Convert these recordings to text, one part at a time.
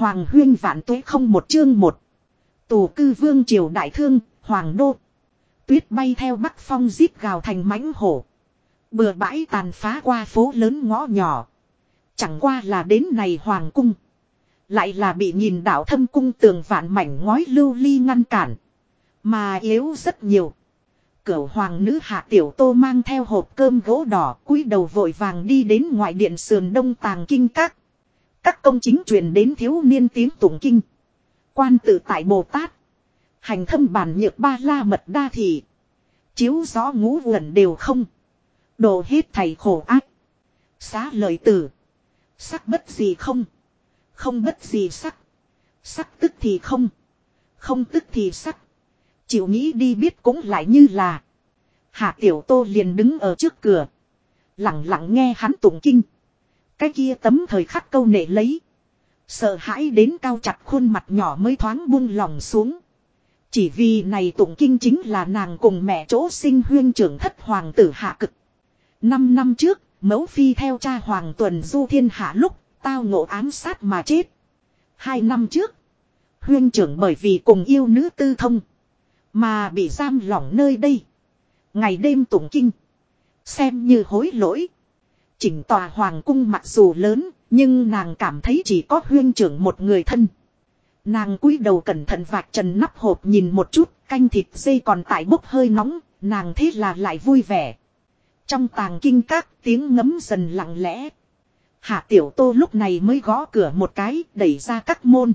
Hoàng huyên vạn tuế không một chương một. Tù cư vương triều đại thương, hoàng đô. Tuyết bay theo bắc phong giết gào thành mãnh hổ. Bừa bãi tàn phá qua phố lớn ngõ nhỏ. Chẳng qua là đến này hoàng cung. Lại là bị nhìn đảo thâm cung tường vạn mảnh ngói lưu ly ngăn cản. Mà yếu rất nhiều. Cửu hoàng nữ hạ tiểu tô mang theo hộp cơm gỗ đỏ cúi đầu vội vàng đi đến ngoại điện sườn đông tàng kinh các. Các công chính truyền đến thiếu niên tiếng tụng kinh. Quan tự tại Bồ Tát. Hành thâm bản nhược ba la mật đa thị. Chiếu gió ngũ uẩn đều không. Đồ hết thầy khổ ác. Xá lời tử. Sắc bất gì không. Không bất gì sắc. Sắc tức thì không. Không tức thì sắc. Chịu nghĩ đi biết cũng lại như là. Hạ tiểu tô liền đứng ở trước cửa. Lặng lặng nghe hắn tụng kinh. Cái kia tấm thời khắc câu nệ lấy. Sợ hãi đến cao chặt khuôn mặt nhỏ mới thoáng buông lòng xuống. Chỉ vì này tụng kinh chính là nàng cùng mẹ chỗ sinh huyên trưởng thất hoàng tử hạ cực. Năm năm trước, mẫu phi theo cha hoàng tuần du thiên hạ lúc, tao ngộ ám sát mà chết. Hai năm trước, huyên trưởng bởi vì cùng yêu nữ tư thông, mà bị giam lỏng nơi đây. Ngày đêm tụng kinh, xem như hối lỗi. Chỉnh tòa hoàng cung mặc dù lớn, nhưng nàng cảm thấy chỉ có huyên trưởng một người thân. Nàng cúi đầu cẩn thận vạch trần nắp hộp nhìn một chút, canh thịt dây còn tại bốc hơi nóng, nàng thế là lại vui vẻ. Trong tàng kinh các tiếng ngấm dần lặng lẽ. Hạ tiểu tô lúc này mới gõ cửa một cái, đẩy ra các môn.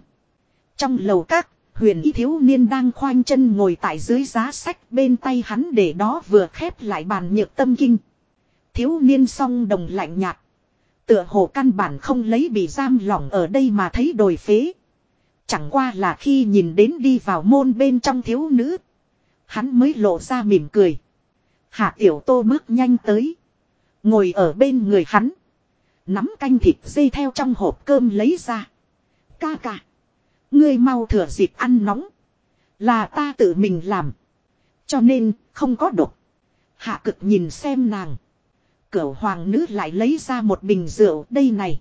Trong lầu các, huyền y thiếu niên đang khoanh chân ngồi tại dưới giá sách bên tay hắn để đó vừa khép lại bàn nhược tâm kinh. Thiếu niên song đồng lạnh nhạt. Tựa hồ căn bản không lấy bị giam lỏng ở đây mà thấy đồi phế. Chẳng qua là khi nhìn đến đi vào môn bên trong thiếu nữ. Hắn mới lộ ra mỉm cười. Hạ tiểu tô bước nhanh tới. Ngồi ở bên người hắn. Nắm canh thịt dây theo trong hộp cơm lấy ra. Ca ca. Ngươi mau thừa dịp ăn nóng. Là ta tự mình làm. Cho nên không có độc. Hạ cực nhìn xem nàng. Cửu hoàng nữ lại lấy ra một bình rượu đây này.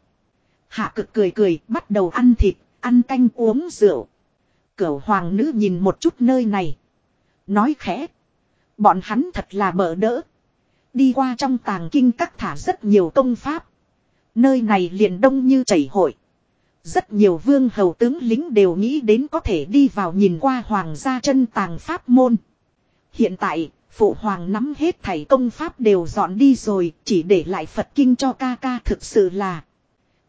Hạ cực cười cười bắt đầu ăn thịt, ăn canh uống rượu. Cửu hoàng nữ nhìn một chút nơi này. Nói khẽ. Bọn hắn thật là bỡ đỡ. Đi qua trong tàng kinh các thả rất nhiều công pháp. Nơi này liền đông như chảy hội. Rất nhiều vương hầu tướng lính đều nghĩ đến có thể đi vào nhìn qua hoàng gia chân tàng pháp môn. Hiện tại, phụ hoàng nắm hết thảy công pháp đều dọn đi rồi, chỉ để lại Phật kinh cho ca ca thực sự là.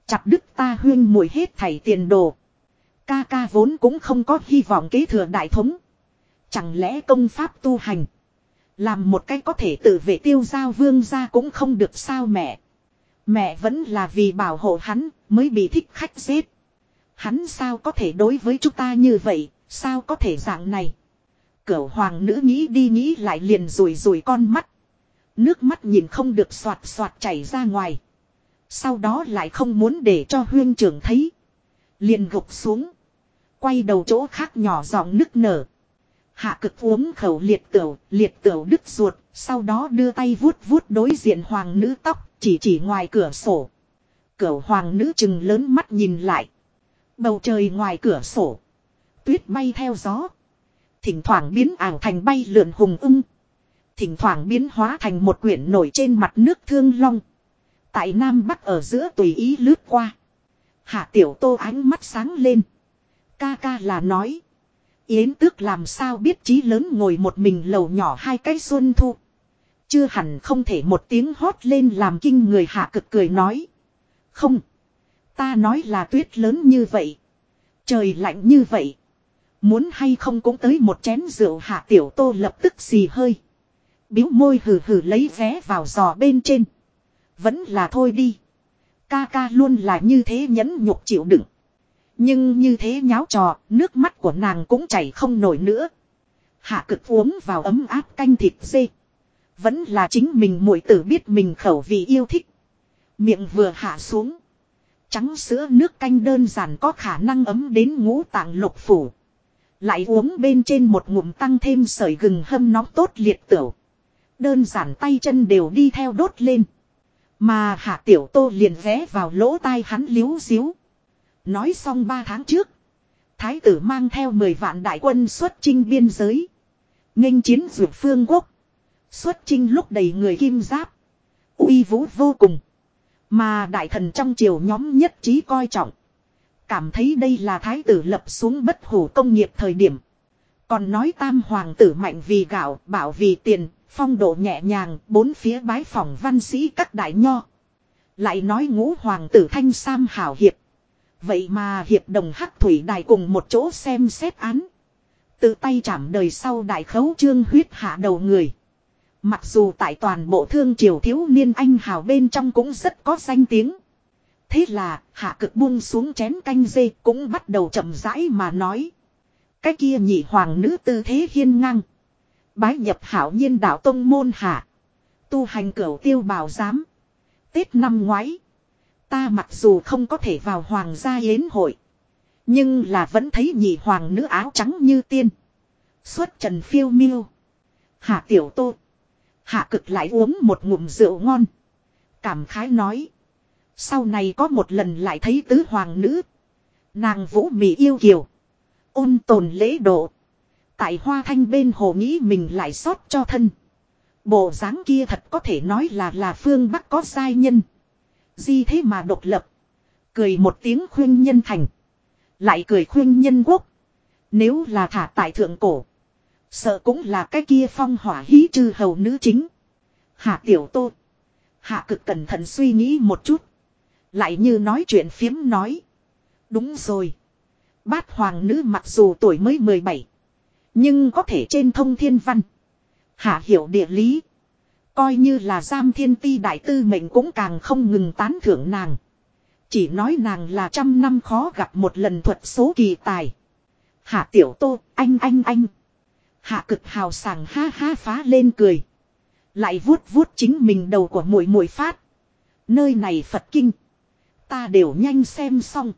Chặt đức ta huyên mùi hết thảy tiền đồ. Ca ca vốn cũng không có hy vọng kế thừa đại thống. Chẳng lẽ công pháp tu hành. Làm một cách có thể tự vệ tiêu giao vương ra cũng không được sao mẹ. Mẹ vẫn là vì bảo hộ hắn mới bị thích khách giết. Hắn sao có thể đối với chúng ta như vậy, sao có thể dạng này. Cửu hoàng nữ nghĩ đi nghĩ lại liền rùi rùi con mắt. Nước mắt nhìn không được soạt soạt chảy ra ngoài. Sau đó lại không muốn để cho huyên trưởng thấy. Liền gục xuống. Quay đầu chỗ khác nhỏ giọng nức nở. Hạ cực uống khẩu liệt tửu, liệt tửu đứt ruột, sau đó đưa tay vuốt vuốt đối diện hoàng nữ tóc, chỉ chỉ ngoài cửa sổ. Cửu hoàng nữ chừng lớn mắt nhìn lại. Bầu trời ngoài cửa sổ. Tuyết bay theo gió. Thỉnh thoảng biến ảo thành bay lượn hùng ưng. Thỉnh thoảng biến hóa thành một quyển nổi trên mặt nước thương long. Tại Nam Bắc ở giữa tùy ý lướt qua. Hạ tiểu tô ánh mắt sáng lên. Ca ca là nói. Yến tước làm sao biết trí lớn ngồi một mình lầu nhỏ hai cái xuân thu. Chưa hẳn không thể một tiếng hót lên làm kinh người hạ cực cười nói. Không. Ta nói là tuyết lớn như vậy. Trời lạnh như vậy. Muốn hay không cũng tới một chén rượu hạ tiểu tô lập tức xì hơi. Biếu môi hừ hừ lấy vé vào giò bên trên. Vẫn là thôi đi. Ca ca luôn là như thế nhẫn nhục chịu đựng. Nhưng như thế nháo trò, nước mắt của nàng cũng chảy không nổi nữa. Hạ cực uống vào ấm áp canh thịt dê. Vẫn là chính mình muội tử biết mình khẩu vị yêu thích. Miệng vừa hạ xuống. Trắng sữa nước canh đơn giản có khả năng ấm đến ngũ tạng lục phủ. Lại uống bên trên một ngụm tăng thêm sợi gừng hâm nóng tốt liệt tửu. Đơn giản tay chân đều đi theo đốt lên. Mà hạ tiểu tô liền ghé vào lỗ tai hắn liếu xíu. Nói xong ba tháng trước. Thái tử mang theo 10 vạn đại quân xuất chinh biên giới. nghênh chiến dược phương quốc. Xuất chinh lúc đầy người kim giáp. uy vũ vô cùng. Mà đại thần trong triều nhóm nhất trí coi trọng. Cảm thấy đây là thái tử lập xuống bất hủ công nghiệp thời điểm. Còn nói tam hoàng tử mạnh vì gạo, bảo vì tiền, phong độ nhẹ nhàng, bốn phía bái phòng văn sĩ các đại nho. Lại nói ngũ hoàng tử thanh sam hảo hiệp. Vậy mà hiệp đồng hắc thủy đài cùng một chỗ xem xét án. Tự tay chạm đời sau đại khấu trương huyết hạ đầu người. Mặc dù tại toàn bộ thương triều thiếu niên anh hào bên trong cũng rất có danh tiếng. Thế là, hạ cực buông xuống chén canh dê cũng bắt đầu chậm rãi mà nói. Cái kia nhị hoàng nữ tư thế hiên ngang. Bái nhập hảo nhiên đạo tông môn hạ. Tu hành cửu tiêu bảo giám. Tết năm ngoái. Ta mặc dù không có thể vào hoàng gia yến hội. Nhưng là vẫn thấy nhị hoàng nữ áo trắng như tiên. Xuất trần phiêu miêu. Hạ tiểu tô. Hạ cực lại uống một ngụm rượu ngon. Cảm khái nói. Sau này có một lần lại thấy tứ hoàng nữ. Nàng vũ mị yêu kiều. Ôn tồn lễ độ. Tại hoa thanh bên hồ nghĩ mình lại sót cho thân. Bộ dáng kia thật có thể nói là là phương Bắc có sai nhân. Di thế mà độc lập. Cười một tiếng khuyên nhân thành. Lại cười khuyên nhân quốc. Nếu là thả tại thượng cổ. Sợ cũng là cái kia phong hỏa hí trừ hầu nữ chính. Hạ tiểu tô. Hạ cực cẩn thận suy nghĩ một chút. Lại như nói chuyện phiếm nói. Đúng rồi. Bát hoàng nữ mặc dù tuổi mới 17. Nhưng có thể trên thông thiên văn. Hạ hiểu địa lý. Coi như là giam thiên ti đại tư mệnh cũng càng không ngừng tán thưởng nàng. Chỉ nói nàng là trăm năm khó gặp một lần thuật số kỳ tài. Hạ tiểu tô, anh anh anh. Hạ cực hào sảng ha ha phá lên cười. Lại vuốt vuốt chính mình đầu của mũi mũi phát. Nơi này Phật kinh. Ta đều nhanh xem xong.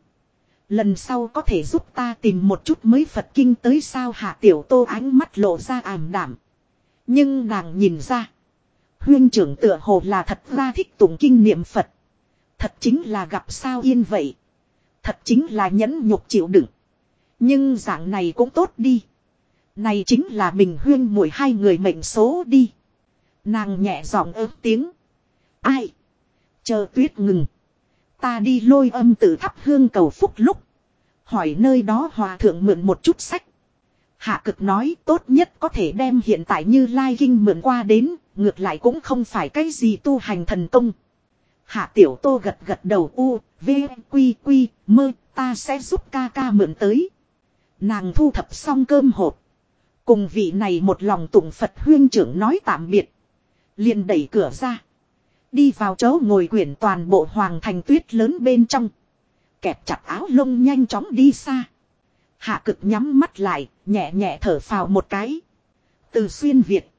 Lần sau có thể giúp ta tìm một chút mới Phật kinh tới sao hạ tiểu tô ánh mắt lộ ra ảm đảm. Nhưng nàng nhìn ra. Huyên trưởng tựa hồ là thật ra thích tụng kinh niệm Phật. Thật chính là gặp sao yên vậy. Thật chính là nhẫn nhục chịu đựng. Nhưng dạng này cũng tốt đi. Này chính là mình huyên mùi hai người mệnh số đi. Nàng nhẹ giọng ớt tiếng. Ai? Chờ tuyết ngừng. Ta đi lôi âm tử thắp hương cầu phúc lúc. Hỏi nơi đó hòa thượng mượn một chút sách. Hạ cực nói tốt nhất có thể đem hiện tại như Lai Kinh mượn qua đến, ngược lại cũng không phải cái gì tu hành thần công. Hạ tiểu tô gật gật đầu u, v, quy quy, mơ, ta sẽ giúp ca ca mượn tới. Nàng thu thập xong cơm hộp. Cùng vị này một lòng tụng Phật huyên trưởng nói tạm biệt. liền đẩy cửa ra. Đi vào chỗ ngồi quyển toàn bộ hoàng thành tuyết lớn bên trong. Kẹp chặt áo lông nhanh chóng đi xa. Hạ cực nhắm mắt lại, nhẹ nhẹ thở phào một cái. Từ xuyên Việt.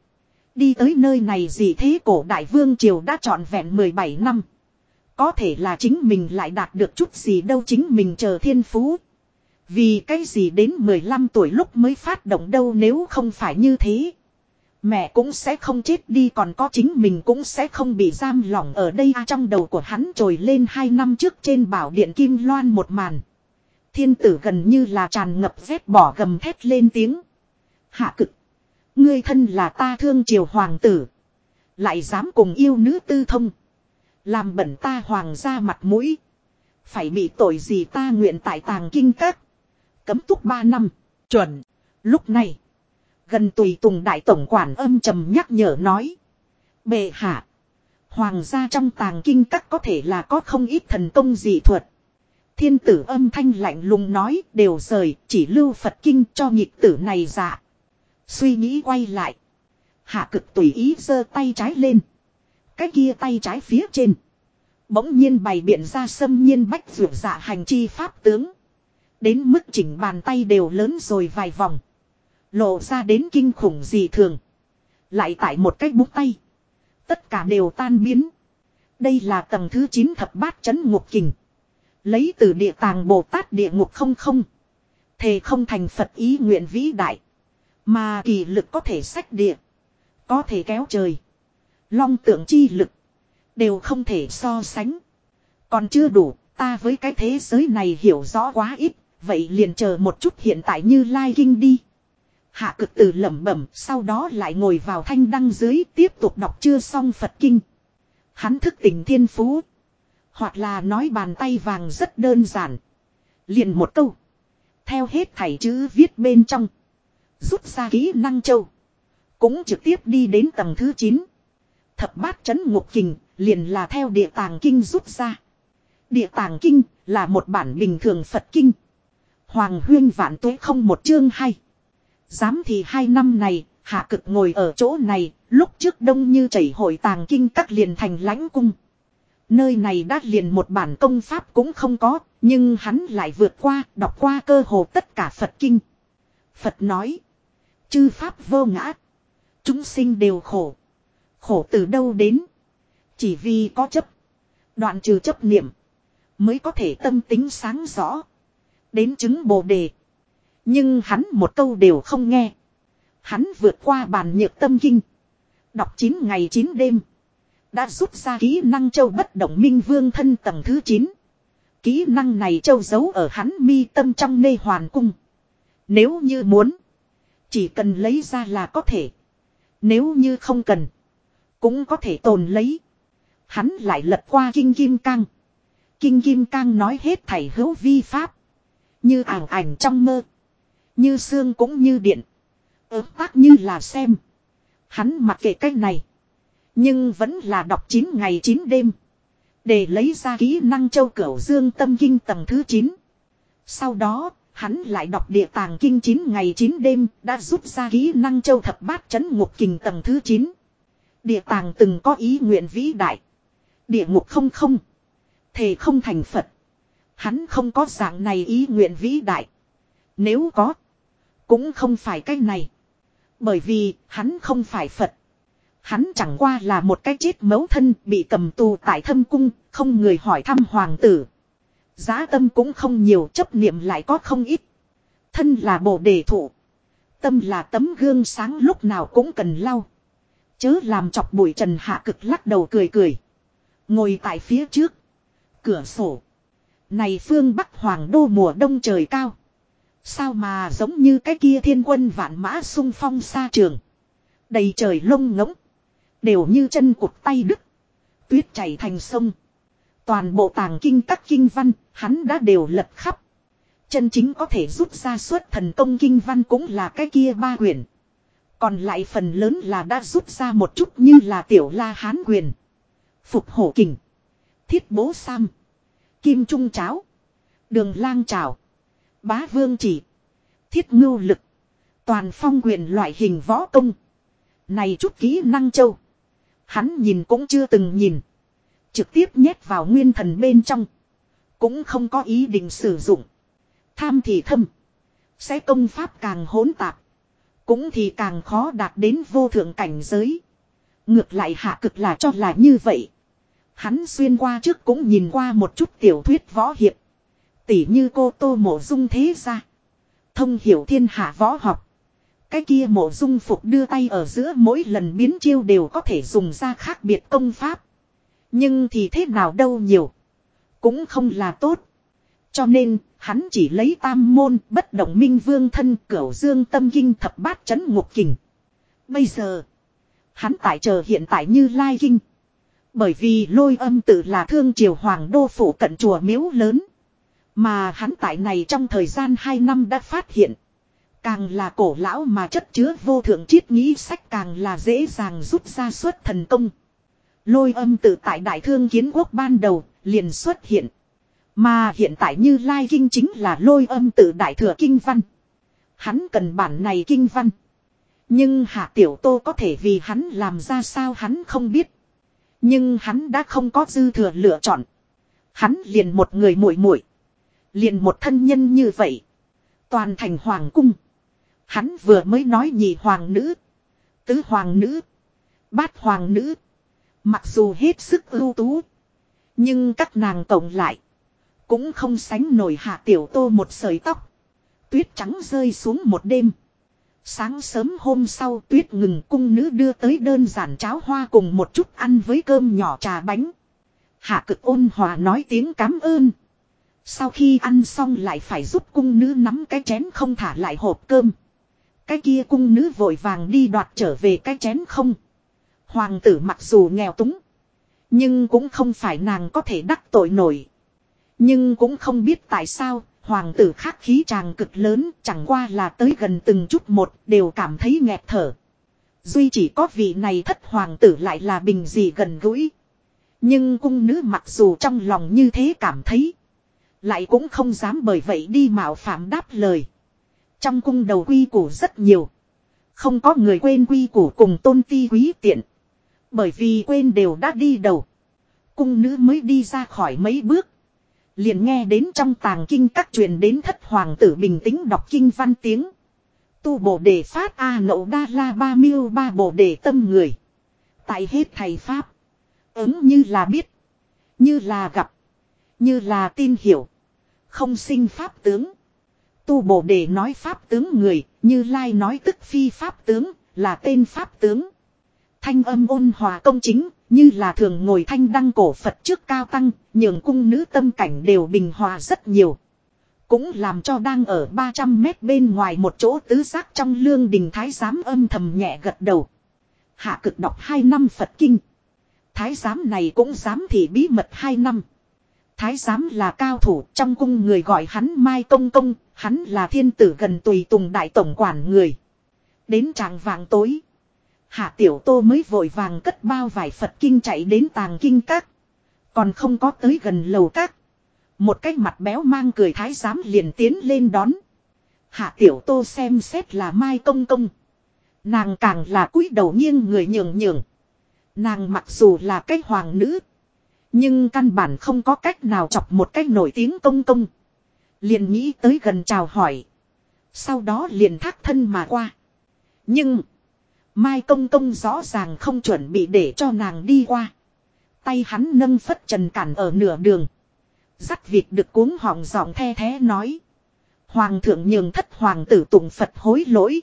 Đi tới nơi này gì thế cổ đại vương triều đã trọn vẹn 17 năm. Có thể là chính mình lại đạt được chút gì đâu chính mình chờ thiên phú. Vì cái gì đến 15 tuổi lúc mới phát động đâu nếu không phải như thế. Mẹ cũng sẽ không chết đi còn có chính mình cũng sẽ không bị giam lỏng ở đây à, trong đầu của hắn trồi lên hai năm trước trên bảo điện Kim Loan một màn. Thiên tử gần như là tràn ngập vết bỏ gầm thét lên tiếng. Hạ cực. Ngươi thân là ta thương triều hoàng tử. Lại dám cùng yêu nữ tư thông. Làm bẩn ta hoàng gia mặt mũi. Phải bị tội gì ta nguyện tại tàng kinh các. Cấm túc ba năm. Chuẩn. Lúc này. Gần tùy tùng đại tổng quản âm trầm nhắc nhở nói. Bệ hạ. Hoàng gia trong tàng kinh các có thể là có không ít thần công dị thuật. Thiên tử âm thanh lạnh lùng nói, đều rời, chỉ lưu Phật kinh cho nhịp tử này dạ. Suy nghĩ quay lại. Hạ cực tùy ý giơ tay trái lên. Cái kia tay trái phía trên. Bỗng nhiên bày biện ra xâm nhiên bách vượt dạ hành chi pháp tướng. Đến mức chỉnh bàn tay đều lớn rồi vài vòng. Lộ ra đến kinh khủng gì thường. Lại tại một cách bút tay. Tất cả đều tan biến. Đây là tầng thứ 9 thập bát chấn ngục kình. Lấy từ địa tàng Bồ Tát địa ngục không không. Thề không thành Phật ý nguyện vĩ đại. Mà kỳ lực có thể sách địa. Có thể kéo trời. Long tượng chi lực. Đều không thể so sánh. Còn chưa đủ, Ta với cái thế giới này hiểu rõ quá ít, vậy liền chờ một chút hiện tại như Lai Kinh đi. Hạ cực từ lẩm bẩm, sau đó lại ngồi vào thanh đăng dưới tiếp tục đọc chưa xong Phật Kinh. Hắn thức tỉnh thiên phú. Hoặc là nói bàn tay vàng rất đơn giản. Liền một câu. Theo hết thảy chữ viết bên trong. Rút ra kỹ năng châu. Cũng trực tiếp đi đến tầng thứ 9. Thập bát chấn ngục kình, liền là theo địa tàng kinh rút ra. Địa tàng kinh là một bản bình thường Phật kinh. Hoàng huyên vạn tuế không một chương hay. Dám thì hai năm này, hạ cực ngồi ở chỗ này, lúc trước đông như chảy hội tàng kinh các liền thành lãnh cung. Nơi này đã liền một bản công pháp cũng không có, nhưng hắn lại vượt qua, đọc qua cơ hồ tất cả Phật kinh. Phật nói, chư pháp vô ngã, chúng sinh đều khổ. Khổ từ đâu đến? Chỉ vì có chấp. Đoạn trừ chấp niệm. Mới có thể tâm tính sáng rõ. Đến chứng bồ đề. Nhưng hắn một câu đều không nghe. Hắn vượt qua bàn nhược tâm kinh. Đọc 9 ngày 9 đêm. Đã rút ra kỹ năng châu bất động minh vương thân tầng thứ 9. Kỹ năng này châu giấu ở hắn mi tâm trong nê hoàn cung. Nếu như muốn. Chỉ cần lấy ra là có thể. Nếu như không cần. Cũng có thể tồn lấy. Hắn lại lật qua kinh kim cang. Kinh kim cang nói hết thảy hữu vi pháp. Như ảng ảnh trong mơ. Như xương cũng như điện. Ước tác như là xem. Hắn mặc kệ cách này. Nhưng vẫn là đọc 9 ngày 9 đêm. Để lấy ra kỹ năng châu cửu dương tâm kinh tầng thứ 9. Sau đó, hắn lại đọc địa tàng kinh 9 ngày 9 đêm, đã rút ra kỹ năng châu thập bát chấn ngục kình tầng thứ 9. Địa tàng từng có ý nguyện vĩ đại. Địa ngục không không. Thề không thành Phật. Hắn không có dạng này ý nguyện vĩ đại. Nếu có. Cũng không phải cái này. Bởi vì hắn không phải Phật. Hắn chẳng qua là một cái chết mấu thân bị cầm tù tại thâm cung, không người hỏi thăm hoàng tử. Giá tâm cũng không nhiều chấp niệm lại có không ít. Thân là bồ đề thụ. Tâm là tấm gương sáng lúc nào cũng cần lau. Chớ làm chọc bụi trần hạ cực lắc đầu cười cười. Ngồi tại phía trước. Cửa sổ. Này phương Bắc Hoàng đô mùa đông trời cao. Sao mà giống như cái kia thiên quân vạn mã sung phong xa trường. Đầy trời lông ngỗng. Đều như chân cụt tay đứt. Tuyết chảy thành sông. Toàn bộ tàng kinh các kinh văn, hắn đã đều lật khắp. Chân chính có thể rút ra suốt thần công kinh văn cũng là cái kia ba quyển. Còn lại phần lớn là đã rút ra một chút như là tiểu la hán quyền. Phục hổ kình. Thiết bố sam. Kim trung cháo. Đường lang trào. Bá vương chỉ. Thiết ngưu lực. Toàn phong quyền loại hình võ công. Này chút kỹ năng châu. Hắn nhìn cũng chưa từng nhìn. Trực tiếp nhét vào nguyên thần bên trong. Cũng không có ý định sử dụng. Tham thì thâm. Sẽ công pháp càng hỗn tạp. Cũng thì càng khó đạt đến vô thượng cảnh giới. Ngược lại hạ cực là cho là như vậy. Hắn xuyên qua trước cũng nhìn qua một chút tiểu thuyết võ hiệp. Tỉ như cô tô mộ dung thế ra. Thông hiểu thiên hạ võ học. Cái kia mộ dung phục đưa tay ở giữa mỗi lần biến chiêu đều có thể dùng ra khác biệt công pháp. Nhưng thì thế nào đâu nhiều. Cũng không là tốt. Cho nên, hắn chỉ lấy tam môn bất động minh vương thân cửu dương tâm kinh thập bát chấn ngục kình. Bây giờ, hắn tại chờ hiện tại như lai kinh. Bởi vì lôi âm tự là thương triều hoàng đô phủ cận chùa miếu lớn. Mà hắn tại này trong thời gian 2 năm đã phát hiện. Càng là cổ lão mà chất chứa vô thượng triết nghĩ sách càng là dễ dàng rút ra suốt thần công. Lôi âm tự tại đại thương kiến quốc ban đầu liền xuất hiện. Mà hiện tại như Lai Kinh chính là lôi âm tự đại thừa kinh văn. Hắn cần bản này kinh văn. Nhưng Hạ Tiểu Tô có thể vì hắn làm ra sao hắn không biết. Nhưng hắn đã không có dư thừa lựa chọn. Hắn liền một người muội muội, liền một thân nhân như vậy. Toàn thành hoàng cung. Hắn vừa mới nói nhị hoàng nữ, tứ hoàng nữ, bát hoàng nữ. Mặc dù hết sức ưu tú, nhưng các nàng tổng lại cũng không sánh nổi hạ tiểu tô một sợi tóc. Tuyết trắng rơi xuống một đêm. Sáng sớm hôm sau tuyết ngừng cung nữ đưa tới đơn giản cháo hoa cùng một chút ăn với cơm nhỏ trà bánh. Hạ cực ôn hòa nói tiếng cảm ơn. Sau khi ăn xong lại phải giúp cung nữ nắm cái chén không thả lại hộp cơm. Cái kia cung nữ vội vàng đi đoạt trở về cái chén không. Hoàng tử mặc dù nghèo túng. Nhưng cũng không phải nàng có thể đắc tội nổi. Nhưng cũng không biết tại sao, hoàng tử khắc khí chàng cực lớn, chẳng qua là tới gần từng chút một, đều cảm thấy nghẹt thở. Duy chỉ có vị này thất hoàng tử lại là bình dị gần gũi. Nhưng cung nữ mặc dù trong lòng như thế cảm thấy. Lại cũng không dám bởi vậy đi mạo phạm đáp lời. Trong cung đầu quy củ rất nhiều. Không có người quên quy củ cùng tôn ti quý tiện. Bởi vì quên đều đã đi đầu. Cung nữ mới đi ra khỏi mấy bước. Liền nghe đến trong tàng kinh các truyền đến thất hoàng tử bình tĩnh đọc kinh văn tiếng. Tu bổ đề phát A nậu đa la ba miêu ba bổ đề tâm người. Tại hết thầy Pháp. Ứng như là biết. Như là gặp. Như là tin hiểu. Không sinh Pháp tướng. Tu bổ đề nói Pháp tướng người. Như Lai nói tức phi Pháp tướng. Là tên Pháp tướng. Thanh âm ôn hòa công chính, như là thường ngồi thanh đăng cổ Phật trước cao tăng, nhường cung nữ tâm cảnh đều bình hòa rất nhiều. Cũng làm cho đang ở 300 mét bên ngoài một chỗ tứ giác trong lương đình thái giám âm thầm nhẹ gật đầu. Hạ cực đọc 2 năm Phật Kinh. Thái giám này cũng dám thì bí mật 2 năm. Thái giám là cao thủ trong cung người gọi hắn Mai Công Công, hắn là thiên tử gần tùy tùng đại tổng quản người. Đến tràng vàng tối. Hạ tiểu tô mới vội vàng cất bao vải Phật kinh chạy đến tàng kinh các. Còn không có tới gần lầu các. Một cái mặt béo mang cười thái giám liền tiến lên đón. Hạ tiểu tô xem xét là Mai Công Công. Nàng càng là cúi đầu nghiêng người nhường nhường. Nàng mặc dù là cái hoàng nữ. Nhưng căn bản không có cách nào chọc một cách nổi tiếng công công. Liền nghĩ tới gần chào hỏi. Sau đó liền thác thân mà qua. Nhưng. Mai công công rõ ràng không chuẩn bị để cho nàng đi qua. Tay hắn nâng phất trần cản ở nửa đường. Dắt vịt được cuống họng giọng the thế nói. Hoàng thượng nhường thất hoàng tử tụng Phật hối lỗi.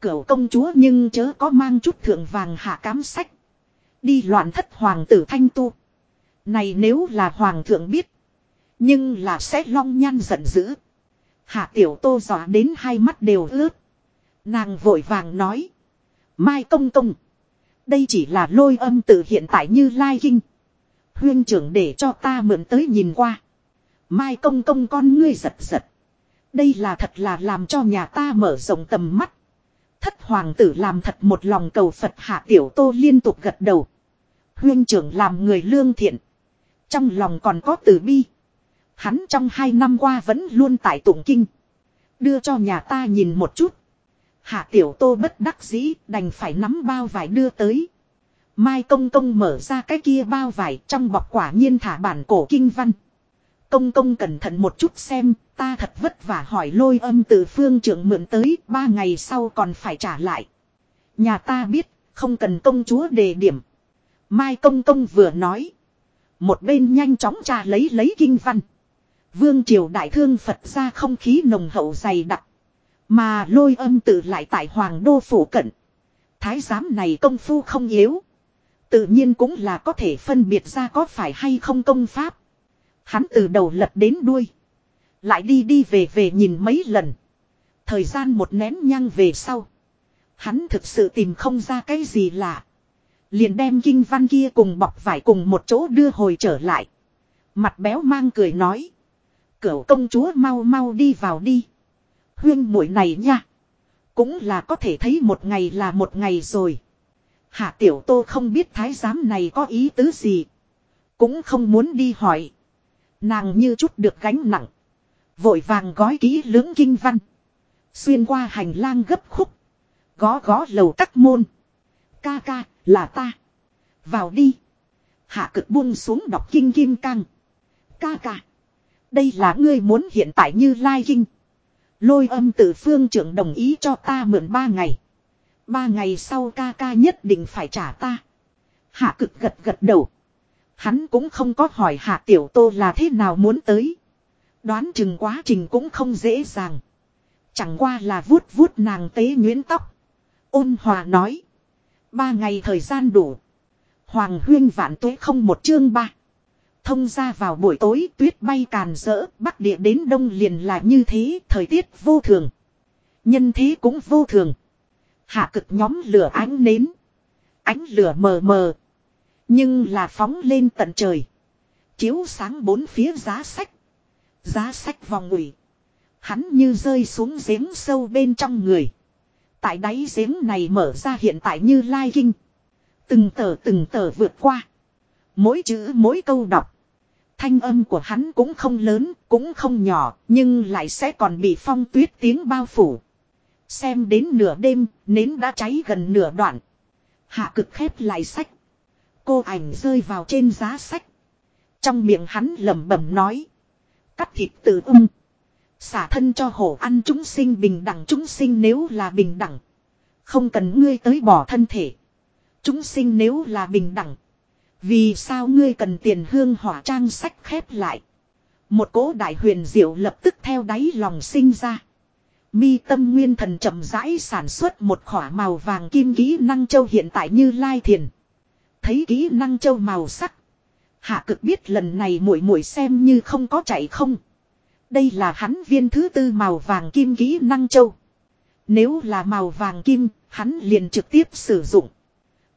Cửu công chúa nhưng chớ có mang chút thượng vàng hạ cám sách. Đi loạn thất hoàng tử thanh tu. Này nếu là hoàng thượng biết. Nhưng là sẽ long nhan giận dữ. Hạ tiểu tô dọa đến hai mắt đều ướt. Nàng vội vàng nói. Mai công công. Đây chỉ là lôi âm tự hiện tại như lai kinh. Huyên trưởng để cho ta mượn tới nhìn qua. Mai công công con ngươi giật giật. Đây là thật là làm cho nhà ta mở rộng tầm mắt. Thất hoàng tử làm thật một lòng cầu Phật hạ tiểu tô liên tục gật đầu. Huyên trưởng làm người lương thiện. Trong lòng còn có từ bi. Hắn trong hai năm qua vẫn luôn tại tụng kinh. Đưa cho nhà ta nhìn một chút. Hạ tiểu tô bất đắc dĩ đành phải nắm bao vải đưa tới. Mai công công mở ra cái kia bao vải trong bọc quả nhiên thả bản cổ kinh văn. Công công cẩn thận một chút xem, ta thật vất vả hỏi lôi âm từ phương trưởng mượn tới, ba ngày sau còn phải trả lại. Nhà ta biết, không cần công chúa đề điểm. Mai công công vừa nói. Một bên nhanh chóng tra lấy lấy kinh văn. Vương triều đại thương Phật ra không khí nồng hậu dày đặc. Mà lôi âm tự lại tại hoàng đô phủ cận. Thái giám này công phu không yếu. Tự nhiên cũng là có thể phân biệt ra có phải hay không công pháp. Hắn từ đầu lật đến đuôi. Lại đi đi về về nhìn mấy lần. Thời gian một nén nhang về sau. Hắn thực sự tìm không ra cái gì lạ. Liền đem kinh văn kia cùng bọc vải cùng một chỗ đưa hồi trở lại. Mặt béo mang cười nói. Cửu công chúa mau mau đi vào đi. Huyên muội này nha. Cũng là có thể thấy một ngày là một ngày rồi. Hạ tiểu tô không biết thái giám này có ý tứ gì. Cũng không muốn đi hỏi. Nàng như chút được gánh nặng. Vội vàng gói ký lưỡng kinh văn. Xuyên qua hành lang gấp khúc. Gó gó lầu các môn. Ca ca, là ta. Vào đi. Hạ cực buông xuống đọc kinh kim căng Ca ca. Đây là ngươi muốn hiện tại như lai kinh. Lôi âm tử phương trưởng đồng ý cho ta mượn ba ngày. Ba ngày sau ca ca nhất định phải trả ta. Hạ cực gật gật đầu. Hắn cũng không có hỏi hạ tiểu tô là thế nào muốn tới. Đoán chừng quá trình cũng không dễ dàng. Chẳng qua là vuốt vuốt nàng tế nhuyễn tóc. Ôn hòa nói. Ba ngày thời gian đủ. Hoàng huyên vạn tuế không một chương ba. Thông ra vào buổi tối tuyết bay càn rỡ, bắc địa đến đông liền là như thế, thời tiết vô thường. Nhân thế cũng vô thường. Hạ cực nhóm lửa ánh nến. Ánh lửa mờ mờ. Nhưng là phóng lên tận trời. Chiếu sáng bốn phía giá sách. Giá sách vòng ủy. Hắn như rơi xuống giếng sâu bên trong người. Tại đáy giếng này mở ra hiện tại như lai kinh. Từng tờ từng tờ vượt qua. Mỗi chữ mỗi câu đọc. Thanh âm của hắn cũng không lớn, cũng không nhỏ, nhưng lại sẽ còn bị phong tuyết tiếng bao phủ. Xem đến nửa đêm, nến đã cháy gần nửa đoạn. Hạ cực khép lại sách. Cô ảnh rơi vào trên giá sách. Trong miệng hắn lẩm bẩm nói. Cắt thịt tự ung. Xả thân cho hổ ăn chúng sinh bình đẳng, chúng sinh nếu là bình đẳng. Không cần ngươi tới bỏ thân thể. Chúng sinh nếu là bình đẳng. Vì sao ngươi cần tiền hương hỏa trang sách khép lại. Một cỗ đại huyền diệu lập tức theo đáy lòng sinh ra. Mi tâm nguyên thần chậm rãi sản xuất một khỏa màu vàng kim kỹ năng châu hiện tại như lai thiền. Thấy kỹ năng châu màu sắc. Hạ cực biết lần này muội muội xem như không có chạy không. Đây là hắn viên thứ tư màu vàng kim kỹ năng châu. Nếu là màu vàng kim, hắn liền trực tiếp sử dụng.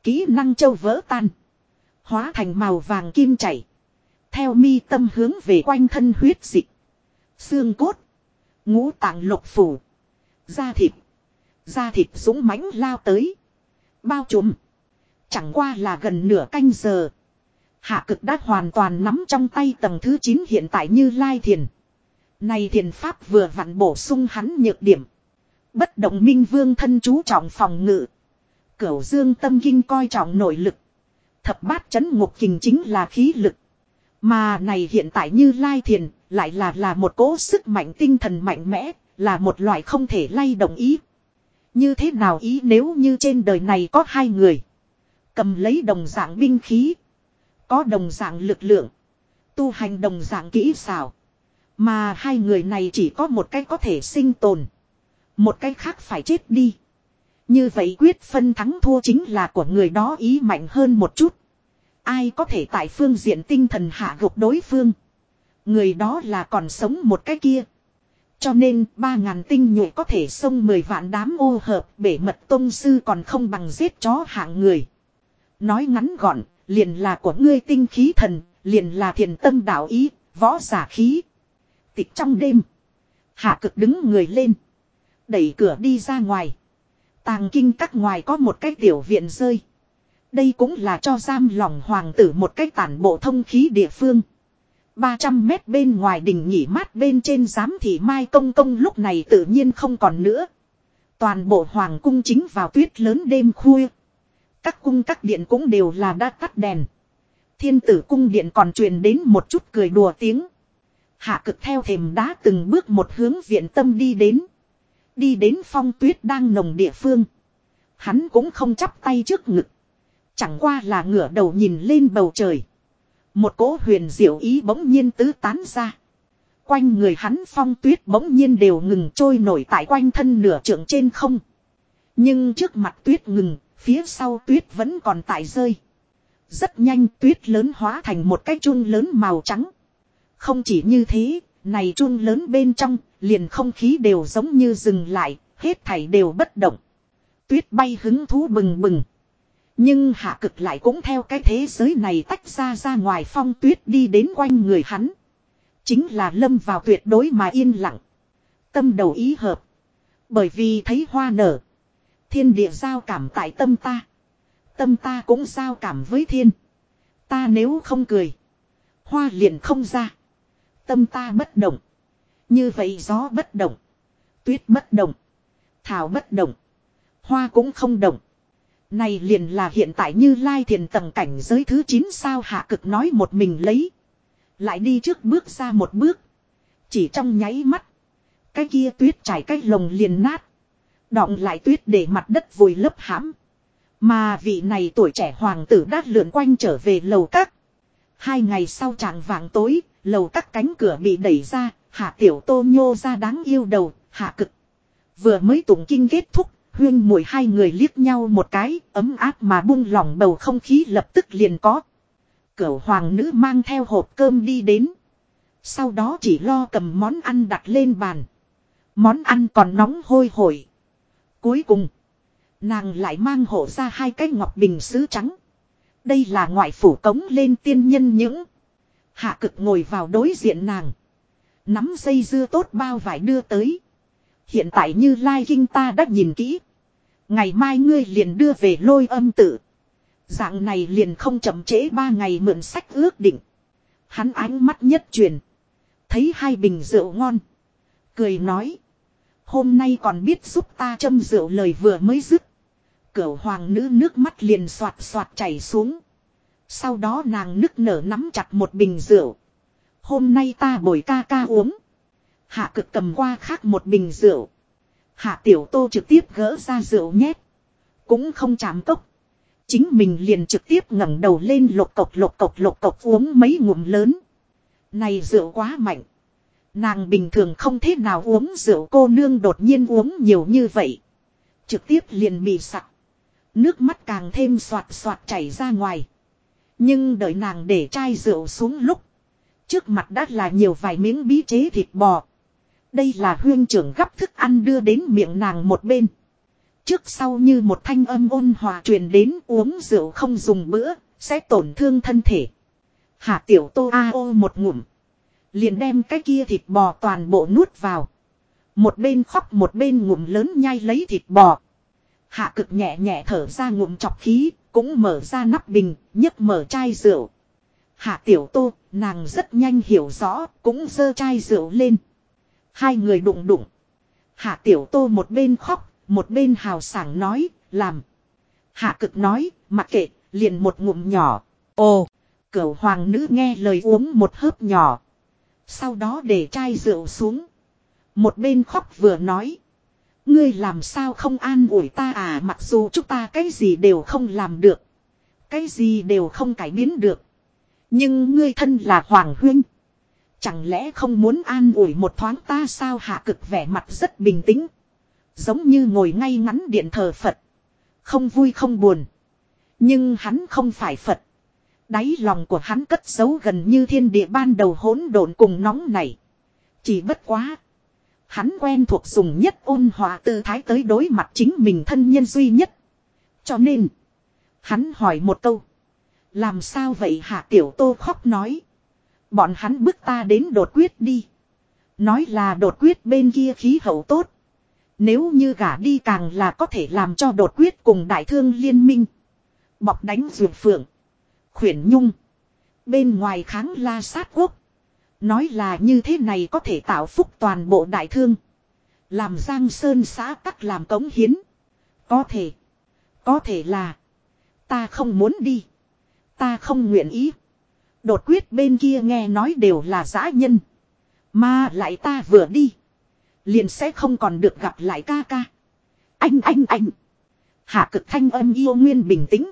Kỹ năng châu vỡ tan. Hóa thành màu vàng kim chảy. Theo mi tâm hướng về quanh thân huyết dịch. Xương cốt. Ngũ tạng lục phủ. Da thịt. Da thịt dũng mãnh lao tới. Bao trùm. Chẳng qua là gần nửa canh giờ. Hạ cực đã hoàn toàn nắm trong tay tầng thứ 9 hiện tại như lai thiền. Này thiền pháp vừa vặn bổ sung hắn nhược điểm. Bất động minh vương thân chú trọng phòng ngự. Cửu dương tâm kinh coi trọng nội lực. Thập bát chấn ngục kình chính là khí lực. Mà này hiện tại như lai thiền, lại là là một cỗ sức mạnh tinh thần mạnh mẽ, là một loại không thể lay động ý. Như thế nào ý nếu như trên đời này có hai người. Cầm lấy đồng dạng binh khí. Có đồng dạng lực lượng. Tu hành đồng dạng kỹ xảo. Mà hai người này chỉ có một cách có thể sinh tồn. Một cách khác phải chết đi. Như vậy quyết phân thắng thua chính là của người đó ý mạnh hơn một chút. Ai có thể tại phương diện tinh thần hạ gục đối phương. Người đó là còn sống một cái kia. Cho nên ba ngàn tinh nhuệ có thể xông mười vạn đám ô hợp bể mật tôn sư còn không bằng giết chó hạng người. Nói ngắn gọn, liền là của ngươi tinh khí thần, liền là thiền tâm đạo ý, võ giả khí. Tịch trong đêm, hạ cực đứng người lên, đẩy cửa đi ra ngoài. Tàng kinh các ngoài có một cái tiểu viện rơi. Đây cũng là cho giam lòng hoàng tử một cách tản bộ thông khí địa phương. 300 mét bên ngoài đỉnh nghỉ mát bên trên giám thị mai công công lúc này tự nhiên không còn nữa. Toàn bộ hoàng cung chính vào tuyết lớn đêm khuya. Các cung các điện cũng đều là đã tắt đèn. Thiên tử cung điện còn truyền đến một chút cười đùa tiếng. Hạ cực theo thềm đá từng bước một hướng viện tâm đi đến. Đi đến phong tuyết đang nồng địa phương. Hắn cũng không chắp tay trước ngực. Chẳng qua là ngửa đầu nhìn lên bầu trời. Một cỗ huyền diệu ý bỗng nhiên tứ tán ra. Quanh người hắn phong tuyết bỗng nhiên đều ngừng trôi nổi tại quanh thân nửa trượng trên không. Nhưng trước mặt tuyết ngừng, phía sau tuyết vẫn còn tại rơi. Rất nhanh tuyết lớn hóa thành một cái chun lớn màu trắng. Không chỉ như thế, này chun lớn bên trong, liền không khí đều giống như dừng lại, hết thảy đều bất động. Tuyết bay hứng thú bừng bừng. Nhưng hạ cực lại cũng theo cái thế giới này tách ra ra ngoài phong tuyết đi đến quanh người hắn. Chính là lâm vào tuyệt đối mà yên lặng. Tâm đầu ý hợp. Bởi vì thấy hoa nở. Thiên địa giao cảm tại tâm ta. Tâm ta cũng giao cảm với thiên. Ta nếu không cười. Hoa liền không ra. Tâm ta bất động. Như vậy gió bất động. Tuyết bất động. Thảo bất động. Hoa cũng không động. Này liền là hiện tại như lai thiền tầng cảnh giới thứ 9 sao hạ cực nói một mình lấy. Lại đi trước bước ra một bước. Chỉ trong nháy mắt. Cái kia tuyết trải cái lồng liền nát. Đọng lại tuyết để mặt đất vùi lấp hãm. Mà vị này tuổi trẻ hoàng tử đát lượn quanh trở về lầu các. Hai ngày sau trạng vàng tối, lầu các cánh cửa bị đẩy ra, hạ tiểu tô nhô ra đáng yêu đầu, hạ cực. Vừa mới tụng kinh kết thúc, huyên mùi hai người liếc nhau một cái, ấm áp mà buông lỏng bầu không khí lập tức liền có. Cửu hoàng nữ mang theo hộp cơm đi đến. Sau đó chỉ lo cầm món ăn đặt lên bàn. Món ăn còn nóng hôi hổi. Cuối cùng. Nàng lại mang hộ ra hai cái ngọc bình sứ trắng. Đây là ngoại phủ cống lên tiên nhân những. Hạ cực ngồi vào đối diện nàng. Nắm dây dưa tốt bao vải đưa tới. Hiện tại như Lai Kinh ta đã nhìn kỹ. Ngày mai ngươi liền đưa về lôi âm tử. Dạng này liền không chậm trễ ba ngày mượn sách ước định. Hắn ánh mắt nhất truyền. Thấy hai bình rượu ngon. Cười nói. Hôm nay còn biết giúp ta châm rượu lời vừa mới dứt. Cửu hoàng nữ nước mắt liền soạt soạt chảy xuống. Sau đó nàng nức nở nắm chặt một bình rượu. Hôm nay ta bồi ca ca uống. Hạ cực cầm qua khác một bình rượu. Hạ tiểu tô trực tiếp gỡ ra rượu nhét. Cũng không chạm cốc. Chính mình liền trực tiếp ngẩng đầu lên lột cộc lột cộc lột cộc uống mấy ngụm lớn. Này rượu quá mạnh. Nàng bình thường không thế nào uống rượu cô nương đột nhiên uống nhiều như vậy. Trực tiếp liền bị sặc. Nước mắt càng thêm soạt soạt chảy ra ngoài. Nhưng đợi nàng để chai rượu xuống lúc. Trước mặt đã là nhiều vài miếng bí chế thịt bò. Đây là huyên trưởng gấp thức ăn đưa đến miệng nàng một bên. Trước sau như một thanh âm ôn hòa truyền đến uống rượu không dùng bữa, sẽ tổn thương thân thể. Hạ tiểu tô a ô một ngụm. Liền đem cái kia thịt bò toàn bộ nuốt vào. Một bên khóc một bên ngụm lớn nhai lấy thịt bò. Hạ cực nhẹ nhẹ thở ra ngụm chọc khí, cũng mở ra nắp bình, nhấc mở chai rượu. Hạ tiểu tô, nàng rất nhanh hiểu rõ, cũng dơ chai rượu lên. Hai người đụng đụng. Hạ tiểu tô một bên khóc, một bên hào sảng nói, làm. Hạ cực nói, mặc kệ, liền một ngụm nhỏ. Ồ, cửu hoàng nữ nghe lời uống một hớp nhỏ. Sau đó để chai rượu xuống. Một bên khóc vừa nói. Ngươi làm sao không an ủi ta à mặc dù chúng ta cái gì đều không làm được. Cái gì đều không cải biến được. Nhưng ngươi thân là Hoàng Huynh. Chẳng lẽ không muốn an ủi một thoáng ta sao hạ cực vẻ mặt rất bình tĩnh. Giống như ngồi ngay ngắn điện thờ Phật. Không vui không buồn. Nhưng hắn không phải Phật. Đáy lòng của hắn cất giấu gần như thiên địa ban đầu hỗn độn cùng nóng này. Chỉ bất quá. Hắn quen thuộc dùng nhất ôn hòa tư thái tới đối mặt chính mình thân nhân duy nhất. Cho nên. Hắn hỏi một câu. Làm sao vậy hạ tiểu tô khóc nói. Bọn hắn bức ta đến đột quyết đi. Nói là đột quyết bên kia khí hậu tốt. Nếu như gả đi càng là có thể làm cho đột quyết cùng đại thương liên minh. Bọc đánh dược phượng. Khuyển nhung. Bên ngoài kháng la sát quốc. Nói là như thế này có thể tạo phúc toàn bộ đại thương. Làm giang sơn xã tắc làm cống hiến. Có thể. Có thể là. Ta không muốn đi. Ta không nguyện ý. Đột quyết bên kia nghe nói đều là giã nhân. Mà lại ta vừa đi. Liền sẽ không còn được gặp lại ca ca. Anh anh anh. Hạ cực thanh âm yêu nguyên bình tĩnh.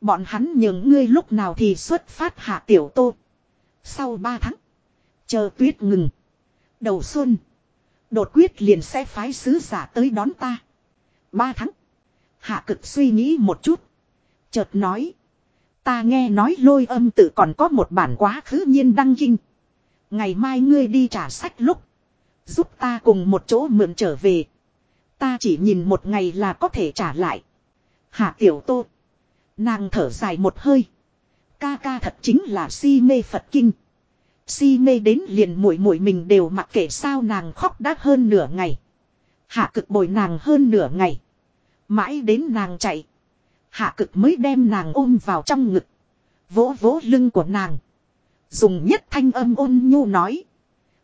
Bọn hắn nhường ngươi lúc nào thì xuất phát hạ tiểu tô. Sau ba tháng. Chờ tuyết ngừng. Đầu xuân. Đột quyết liền sẽ phái sứ giả tới đón ta. Ba tháng. Hạ cực suy nghĩ một chút. Chợt nói. Ta nghe nói lôi âm tự còn có một bản quá khứ nhiên đăng kinh. Ngày mai ngươi đi trả sách lúc. Giúp ta cùng một chỗ mượn trở về. Ta chỉ nhìn một ngày là có thể trả lại. Hạ tiểu tô. Nàng thở dài một hơi. Ca ca thật chính là si mê Phật kinh. Si mê đến liền muội muội mình đều mặc kệ sao nàng khóc đã hơn nửa ngày. Hạ cực bồi nàng hơn nửa ngày. Mãi đến nàng chạy. Hạ cực mới đem nàng ôm vào trong ngực. Vỗ vỗ lưng của nàng. Dùng nhất thanh âm ôn nhu nói.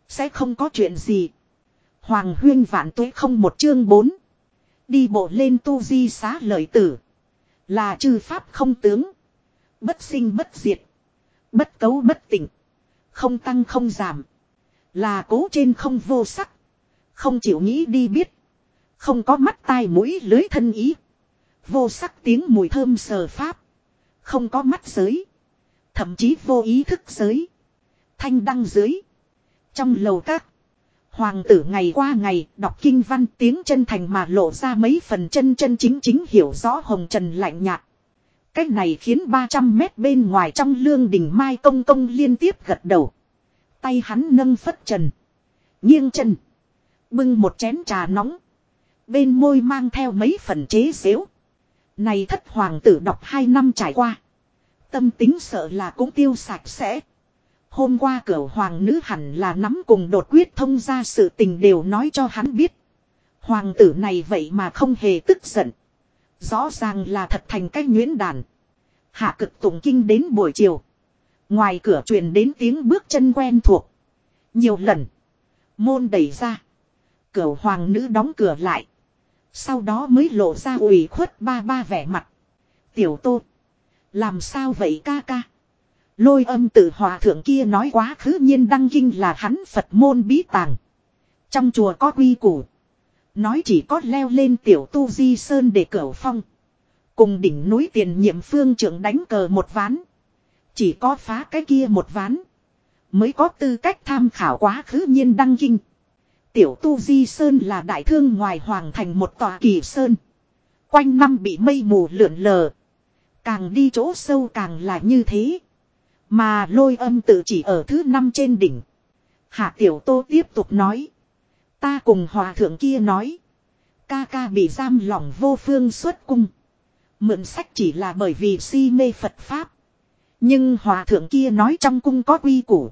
Sẽ không có chuyện gì. Hoàng huyên vạn tuế không một chương bốn. Đi bộ lên tu di xá lợi tử. Là chư pháp không tướng. Bất sinh bất diệt. Bất cấu bất tỉnh. Không tăng không giảm. Là cố trên không vô sắc. Không chịu nghĩ đi biết. Không có mắt tai mũi lưới thân ý. Vô sắc tiếng mùi thơm sờ pháp. Không có mắt giới. Thậm chí vô ý thức giới. Thanh đăng dưới. Trong lầu các. Hoàng tử ngày qua ngày đọc kinh văn tiếng chân thành mà lộ ra mấy phần chân chân chính chính hiểu rõ hồng trần lạnh nhạt. Cách này khiến 300 mét bên ngoài trong lương đỉnh Mai Công Công liên tiếp gật đầu. Tay hắn nâng phất trần. Nghiêng chân. Bưng một chén trà nóng. Bên môi mang theo mấy phần chế xếu. Này thất hoàng tử đọc hai năm trải qua. Tâm tính sợ là cũng tiêu sạch sẽ. Hôm qua cửa hoàng nữ hẳn là nắm cùng đột quyết thông ra sự tình đều nói cho hắn biết. Hoàng tử này vậy mà không hề tức giận. Rõ ràng là thật thành cái nhuyễn đàn. Hạ cực tụng kinh đến buổi chiều. Ngoài cửa truyền đến tiếng bước chân quen thuộc. Nhiều lần. Môn đẩy ra. Cửa hoàng nữ đóng cửa lại. Sau đó mới lộ ra ủy khuất ba ba vẻ mặt. Tiểu tô. Làm sao vậy ca ca? Lôi âm tự hòa thượng kia nói quá khứ nhiên đăng kinh là hắn Phật môn bí tàng. Trong chùa có quy củ. Nói chỉ có leo lên tiểu tu di sơn để cửu phong. Cùng đỉnh núi tiền nhiệm phương trưởng đánh cờ một ván. Chỉ có phá cái kia một ván. Mới có tư cách tham khảo quá khứ nhiên đăng kinh. Tiểu tu di sơn là đại thương ngoài hoàng thành một tòa kỳ sơn. Quanh năm bị mây mù lượn lờ. Càng đi chỗ sâu càng là như thế. Mà lôi âm tự chỉ ở thứ năm trên đỉnh. Hạ tiểu tô tiếp tục nói. Ta cùng hòa thượng kia nói. Ca ca bị giam lỏng vô phương xuất cung. Mượn sách chỉ là bởi vì si mê Phật Pháp. Nhưng hòa thượng kia nói trong cung có quy củ.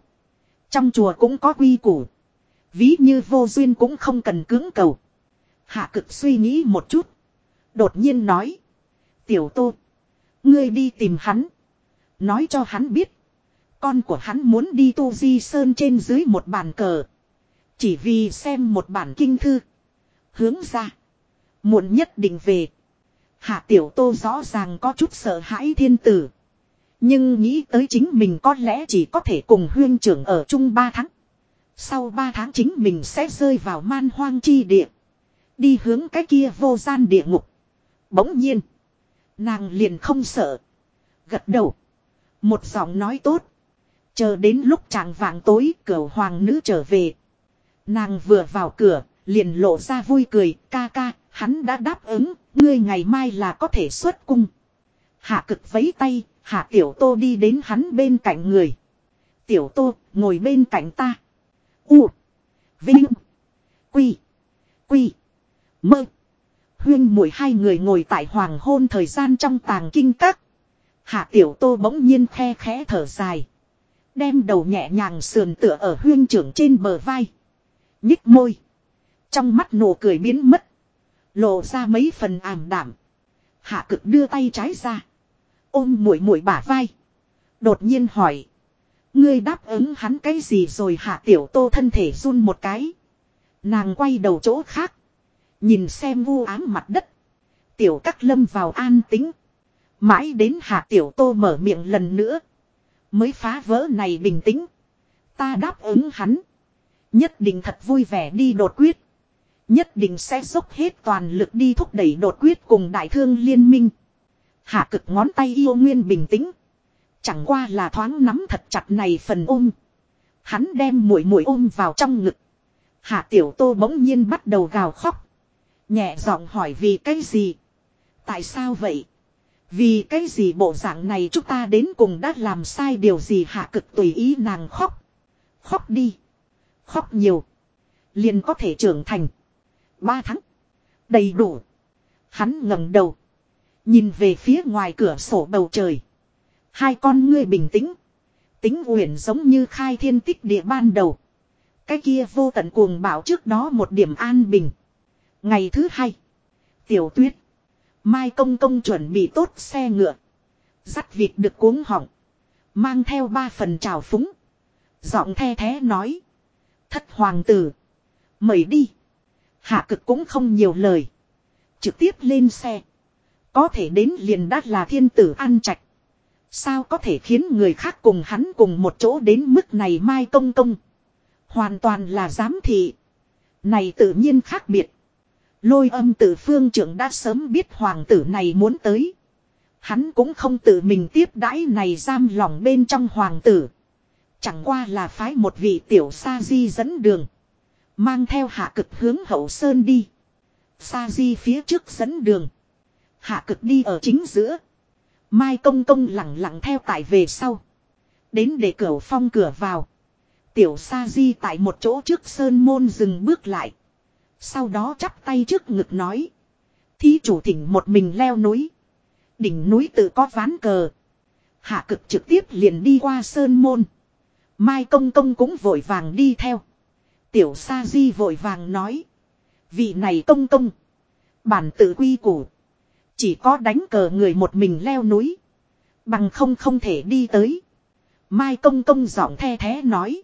Trong chùa cũng có quy củ. Ví như vô duyên cũng không cần cưỡng cầu. Hạ cực suy nghĩ một chút. Đột nhiên nói. Tiểu tô. Ngươi đi tìm hắn. Nói cho hắn biết. Con của hắn muốn đi tu di sơn trên dưới một bàn cờ. Chỉ vì xem một bản kinh thư. Hướng ra. Muộn nhất định về. Hạ tiểu tô rõ ràng có chút sợ hãi thiên tử. Nhưng nghĩ tới chính mình có lẽ chỉ có thể cùng huyên trưởng ở chung ba tháng. Sau ba tháng chính mình sẽ rơi vào man hoang chi địa. Đi hướng cái kia vô gian địa ngục. Bỗng nhiên. Nàng liền không sợ. Gật đầu. Một giọng nói tốt. Chờ đến lúc chàng vàng tối cửa hoàng nữ trở về. Nàng vừa vào cửa, liền lộ ra vui cười, ca ca, hắn đã đáp ứng, ngươi ngày mai là có thể xuất cung. Hạ cực vấy tay, hạ tiểu tô đi đến hắn bên cạnh người. Tiểu tô, ngồi bên cạnh ta. U. Vinh. Quy. Quy. Mơ. Huyên mũi hai người ngồi tại hoàng hôn thời gian trong tàng kinh các. Hạ tiểu tô bỗng nhiên khe khẽ thở dài. Đem đầu nhẹ nhàng sườn tựa ở huyên trưởng trên bờ vai. Nhích môi. Trong mắt nụ cười biến mất. Lộ ra mấy phần ảm đảm. Hạ cực đưa tay trái ra. Ôm mũi mũi bả vai. Đột nhiên hỏi. Ngươi đáp ứng hắn cái gì rồi hạ tiểu tô thân thể run một cái. Nàng quay đầu chỗ khác. Nhìn xem vu ám mặt đất. Tiểu các lâm vào an tính. Mãi đến hạ tiểu tô mở miệng lần nữa. Mới phá vỡ này bình tĩnh. Ta đáp ứng hắn. Nhất định thật vui vẻ đi đột quyết. Nhất định sẽ dốc hết toàn lực đi thúc đẩy đột quyết cùng đại thương liên minh. Hạ cực ngón tay yêu nguyên bình tĩnh. Chẳng qua là thoáng nắm thật chặt này phần ôm. Hắn đem mũi mũi ôm vào trong ngực. Hạ tiểu tô bỗng nhiên bắt đầu gào khóc. Nhẹ giọng hỏi vì cái gì? Tại sao vậy? Vì cái gì bộ dạng này chúng ta đến cùng đã làm sai điều gì hạ cực tùy ý nàng khóc. Khóc đi. Khóc nhiều. Liền có thể trưởng thành. Ba tháng. Đầy đủ. Hắn ngẩng đầu. Nhìn về phía ngoài cửa sổ bầu trời. Hai con ngươi bình tĩnh. Tính uyển giống như khai thiên tích địa ban đầu. Cái kia vô tận cuồng bảo trước đó một điểm an bình. Ngày thứ hai. Tiểu tuyết. Mai công công chuẩn bị tốt xe ngựa. Dắt vịt được cuống họng. Mang theo ba phần trào phúng. Giọng the thế nói. Thất hoàng tử. Mời đi. Hạ cực cũng không nhiều lời. Trực tiếp lên xe. Có thể đến liền đắt là thiên tử ăn trạch. Sao có thể khiến người khác cùng hắn cùng một chỗ đến mức này mai công công. Hoàn toàn là giám thị. Này tự nhiên khác biệt. Lôi âm tử phương trưởng đã sớm biết hoàng tử này muốn tới. Hắn cũng không tự mình tiếp đãi này giam lòng bên trong hoàng tử. Chẳng qua là phái một vị tiểu sa di dẫn đường. Mang theo hạ cực hướng hậu sơn đi. Sa di phía trước dẫn đường. Hạ cực đi ở chính giữa. Mai công công lặng lặng theo tại về sau. Đến để cửa phong cửa vào. Tiểu sa di tại một chỗ trước sơn môn dừng bước lại. Sau đó chắp tay trước ngực nói. Thí chủ thỉnh một mình leo núi. Đỉnh núi tự có ván cờ. Hạ cực trực tiếp liền đi qua sơn môn. Mai công công cũng vội vàng đi theo. Tiểu sa di vội vàng nói. Vị này công công. Bản tự quy củ. Chỉ có đánh cờ người một mình leo núi. Bằng không không thể đi tới. Mai công công giọng the thế nói.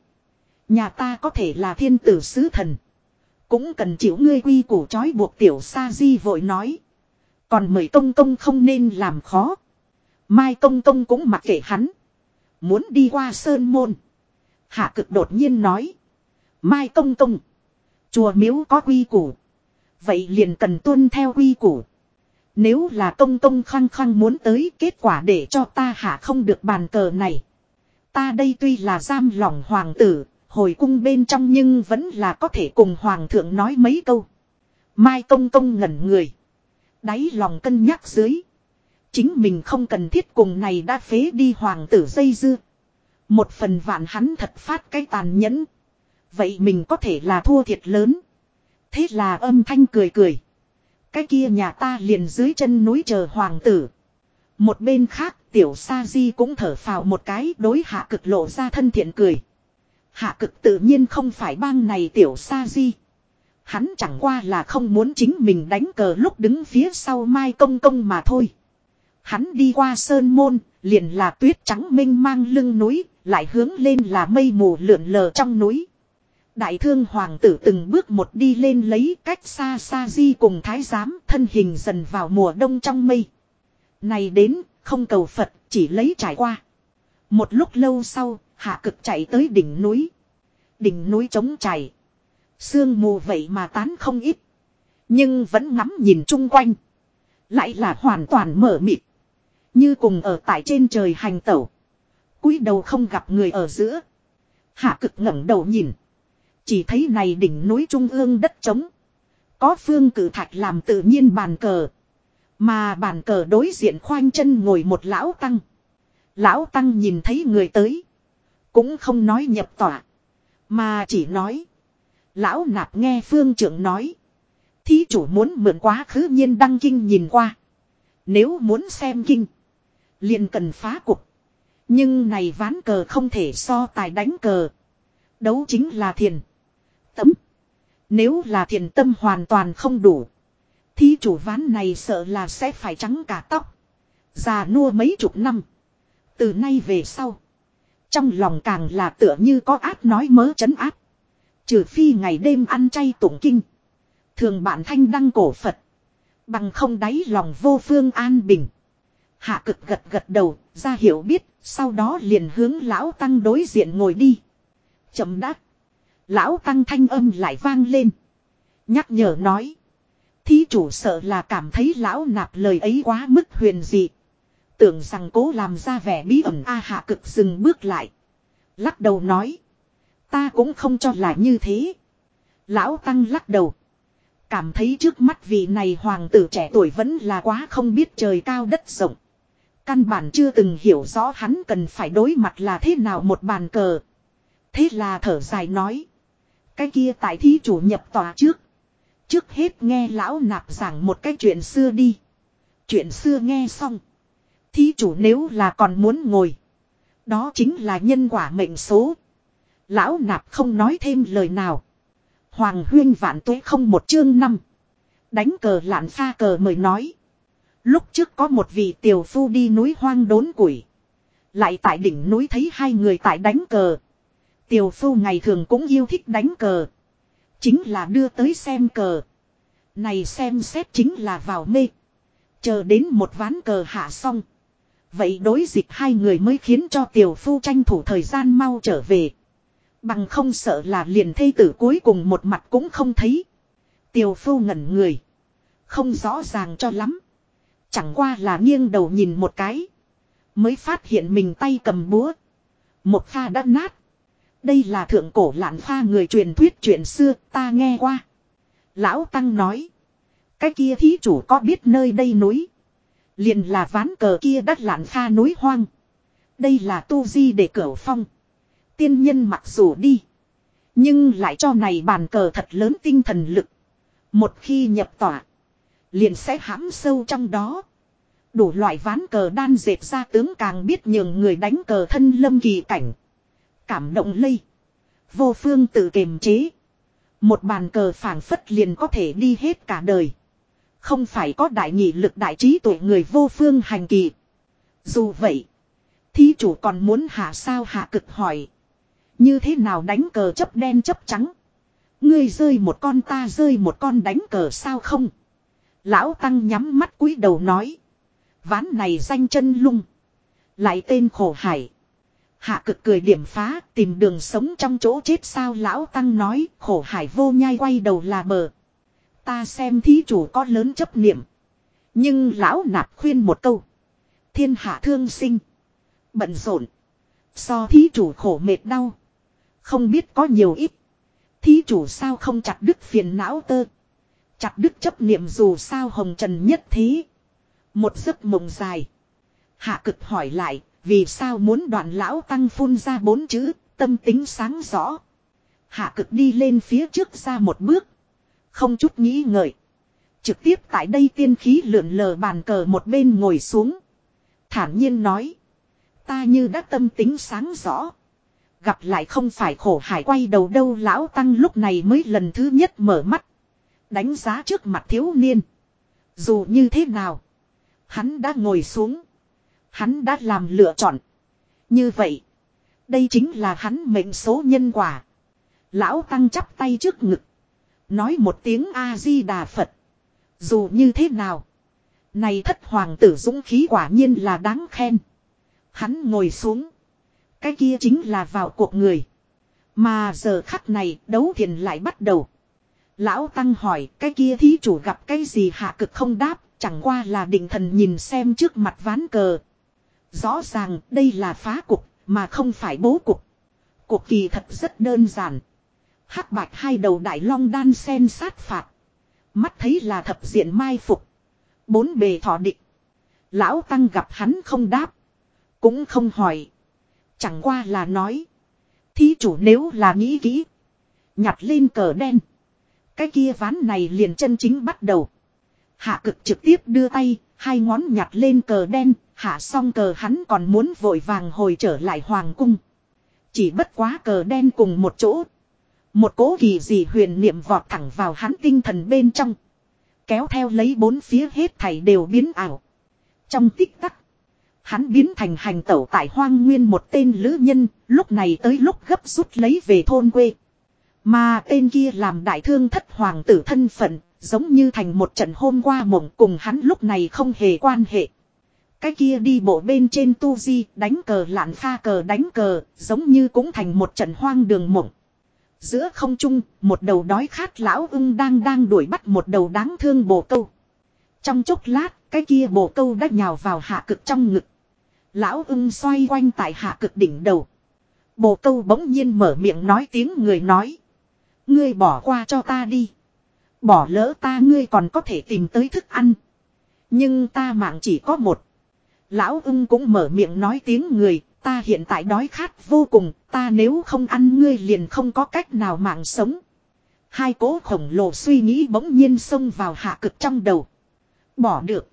Nhà ta có thể là thiên tử sứ thần. Cũng cần chịu ngươi quy củ trói buộc tiểu sa di vội nói. Còn mời công công không nên làm khó. Mai công công cũng mặc kệ hắn. Muốn đi qua sơn môn. Hạ cực đột nhiên nói. Mai công công. Chùa miếu có quy củ. Vậy liền cần tuân theo quy củ. Nếu là công công khăng khăng muốn tới kết quả để cho ta hạ không được bàn cờ này. Ta đây tuy là giam lỏng hoàng tử, hồi cung bên trong nhưng vẫn là có thể cùng hoàng thượng nói mấy câu. Mai công công ngẩn người. Đáy lòng cân nhắc dưới. Chính mình không cần thiết cùng này đã phế đi hoàng tử dây dưa. Một phần vạn hắn thật phát cái tàn nhẫn. Vậy mình có thể là thua thiệt lớn. Thế là âm thanh cười cười. Cái kia nhà ta liền dưới chân núi chờ hoàng tử. Một bên khác tiểu sa di cũng thở phào một cái đối hạ cực lộ ra thân thiện cười. Hạ cực tự nhiên không phải bang này tiểu sa di. Hắn chẳng qua là không muốn chính mình đánh cờ lúc đứng phía sau mai công công mà thôi. Hắn đi qua sơn môn, liền là tuyết trắng minh mang lưng núi, lại hướng lên là mây mù lượn lờ trong núi. Đại thương hoàng tử từng bước một đi lên lấy cách xa xa di cùng thái giám thân hình dần vào mùa đông trong mây. Này đến, không cầu Phật, chỉ lấy trải qua. Một lúc lâu sau, hạ cực chạy tới đỉnh núi. Đỉnh núi trống chảy. Sương mù vậy mà tán không ít. Nhưng vẫn ngắm nhìn chung quanh. Lại là hoàn toàn mở mịt. Như cùng ở tại trên trời hành tẩu cúi đầu không gặp người ở giữa. Hạ cực ngẩng đầu nhìn. Chỉ thấy này đỉnh núi trung ương đất trống. Có phương cử thạch làm tự nhiên bàn cờ. Mà bàn cờ đối diện khoanh chân ngồi một lão tăng. Lão tăng nhìn thấy người tới. Cũng không nói nhập tỏa. Mà chỉ nói. Lão nạp nghe phương trưởng nói. Thí chủ muốn mượn quá khứ nhiên đăng kinh nhìn qua. Nếu muốn xem kinh. liền cần phá cục. Nhưng này ván cờ không thể so tài đánh cờ. Đấu chính là thiền. Tấm. Nếu là thiền tâm hoàn toàn không đủ. Thí chủ ván này sợ là sẽ phải trắng cả tóc. Già nua mấy chục năm. Từ nay về sau. Trong lòng càng là tựa như có ác nói mớ chấn áp. Trừ phi ngày đêm ăn chay tụng kinh. Thường bạn thanh đăng cổ Phật. Bằng không đáy lòng vô phương an bình. Hạ cực gật gật đầu, ra hiểu biết, sau đó liền hướng lão tăng đối diện ngồi đi. Chậm đắc. Lão tăng thanh âm lại vang lên. Nhắc nhở nói. Thí chủ sợ là cảm thấy lão nạp lời ấy quá mức huyền dị. Tưởng rằng cố làm ra vẻ bí ẩn A hạ cực dừng bước lại. Lắc đầu nói. Ta cũng không cho là như thế. Lão Tăng lắc đầu. Cảm thấy trước mắt vị này hoàng tử trẻ tuổi vẫn là quá không biết trời cao đất rộng. Căn bản chưa từng hiểu rõ hắn cần phải đối mặt là thế nào một bàn cờ. Thế là thở dài nói. Cái kia tại thí chủ nhập tòa trước. Trước hết nghe lão nạp giảng một cái chuyện xưa đi. Chuyện xưa nghe xong. Thí chủ nếu là còn muốn ngồi. Đó chính là nhân quả mệnh số. Lão nạp không nói thêm lời nào. Hoàng huyên vạn tuế không một chương năm. Đánh cờ lạn pha cờ mời nói. Lúc trước có một vị tiểu phu đi núi hoang đốn củi. Lại tại đỉnh núi thấy hai người tại đánh cờ. Tiểu phu ngày thường cũng yêu thích đánh cờ. Chính là đưa tới xem cờ. Này xem xét chính là vào mê. Chờ đến một ván cờ hạ xong. Vậy đối dịch hai người mới khiến cho tiểu phu tranh thủ thời gian mau trở về. Bằng không sợ là liền thây tử cuối cùng một mặt cũng không thấy. Tiểu phu ngẩn người. Không rõ ràng cho lắm. Chẳng qua là nghiêng đầu nhìn một cái. Mới phát hiện mình tay cầm búa. Một pha đã nát. Đây là thượng cổ lạn pha người truyền thuyết chuyện xưa, ta nghe qua. Lão Tăng nói. Cái kia thí chủ có biết nơi đây núi. Liền là ván cờ kia đắt lạn pha núi hoang. Đây là tu di để cửu phong. Tiên nhân mặc dù đi. Nhưng lại cho này bàn cờ thật lớn tinh thần lực. Một khi nhập tỏa. Liền sẽ hãm sâu trong đó. Đủ loại ván cờ đan dệt ra tướng càng biết nhường người đánh cờ thân lâm kỳ cảnh. Cảm động lây. Vô phương tự kiềm chế. Một bàn cờ phảng phất liền có thể đi hết cả đời. Không phải có đại nghị lực đại trí tuổi người vô phương hành kỳ. Dù vậy. Thí chủ còn muốn hạ sao hạ cực hỏi. Như thế nào đánh cờ chấp đen chấp trắng. Ngươi rơi một con ta rơi một con đánh cờ sao không. Lão Tăng nhắm mắt cúi đầu nói. Ván này danh chân lung. Lại tên khổ hải. Hạ cực cười điểm phá, tìm đường sống trong chỗ chết sao lão Tăng nói, khổ hải vô nhai quay đầu là bờ. Ta xem thí chủ có lớn chấp niệm. Nhưng lão nạp khuyên một câu. Thiên hạ thương sinh. Bận rộn. So thí chủ khổ mệt đau. Không biết có nhiều ít. Thí chủ sao không chặt đứt phiền não tơ. Chặt đứt chấp niệm dù sao hồng trần nhất thế. Một giấc mộng dài. Hạ cực hỏi lại, vì sao muốn đoạn lão tăng phun ra bốn chữ, tâm tính sáng rõ. Hạ cực đi lên phía trước ra một bước. Không chút nghĩ ngợi. Trực tiếp tại đây tiên khí lượn lờ bàn cờ một bên ngồi xuống. Thản nhiên nói. Ta như đã tâm tính sáng rõ. Gặp lại không phải khổ hải quay đầu đâu lão tăng lúc này mới lần thứ nhất mở mắt. Đánh giá trước mặt thiếu niên. Dù như thế nào. Hắn đã ngồi xuống. Hắn đã làm lựa chọn. Như vậy. Đây chính là hắn mệnh số nhân quả. Lão tăng chắp tay trước ngực. Nói một tiếng A-di-đà Phật. Dù như thế nào. Này thất hoàng tử dũng khí quả nhiên là đáng khen. Hắn ngồi xuống. Cái kia chính là vào cuộc người. Mà giờ khắc này, đấu thiền lại bắt đầu. Lão Tăng hỏi, cái kia thí chủ gặp cái gì hạ cực không đáp. Chẳng qua là định thần nhìn xem trước mặt ván cờ. Rõ ràng, đây là phá cục, mà không phải bố cục. Cuộc kỳ thật rất đơn giản. hắc bạch hai đầu đại long đan sen sát phạt. Mắt thấy là thập diện mai phục. Bốn bề thọ địch. Lão Tăng gặp hắn không đáp. Cũng không hỏi. Chẳng qua là nói. Thí chủ nếu là nghĩ kỹ. Nhặt lên cờ đen. Cái kia ván này liền chân chính bắt đầu. Hạ cực trực tiếp đưa tay. Hai ngón nhặt lên cờ đen. Hạ xong cờ hắn còn muốn vội vàng hồi trở lại hoàng cung. Chỉ bất quá cờ đen cùng một chỗ. Một cố kỳ gì huyền niệm vọt thẳng vào hắn tinh thần bên trong. Kéo theo lấy bốn phía hết thảy đều biến ảo. Trong tích tắc. Hắn biến thành hành tẩu tại hoang nguyên một tên lữ nhân, lúc này tới lúc gấp rút lấy về thôn quê. Mà tên kia làm đại thương thất hoàng tử thân phận, giống như thành một trận hôm qua mộng cùng hắn lúc này không hề quan hệ. Cái kia đi bộ bên trên tu di, đánh cờ lạn pha cờ đánh cờ, giống như cũng thành một trận hoang đường mộng. Giữa không trung, một đầu đói khát lão ưng đang đang đuổi bắt một đầu đáng thương bồ câu. Trong chốc lát, cái kia bồ câu đã nhào vào hạ cực trong ngực. Lão ưng xoay quanh tại hạ cực đỉnh đầu. Bồ câu bỗng nhiên mở miệng nói tiếng người nói. Ngươi bỏ qua cho ta đi. Bỏ lỡ ta ngươi còn có thể tìm tới thức ăn. Nhưng ta mạng chỉ có một. Lão ưng cũng mở miệng nói tiếng người. Ta hiện tại đói khát vô cùng. Ta nếu không ăn ngươi liền không có cách nào mạng sống. Hai cố khổng lồ suy nghĩ bỗng nhiên xông vào hạ cực trong đầu. Bỏ được.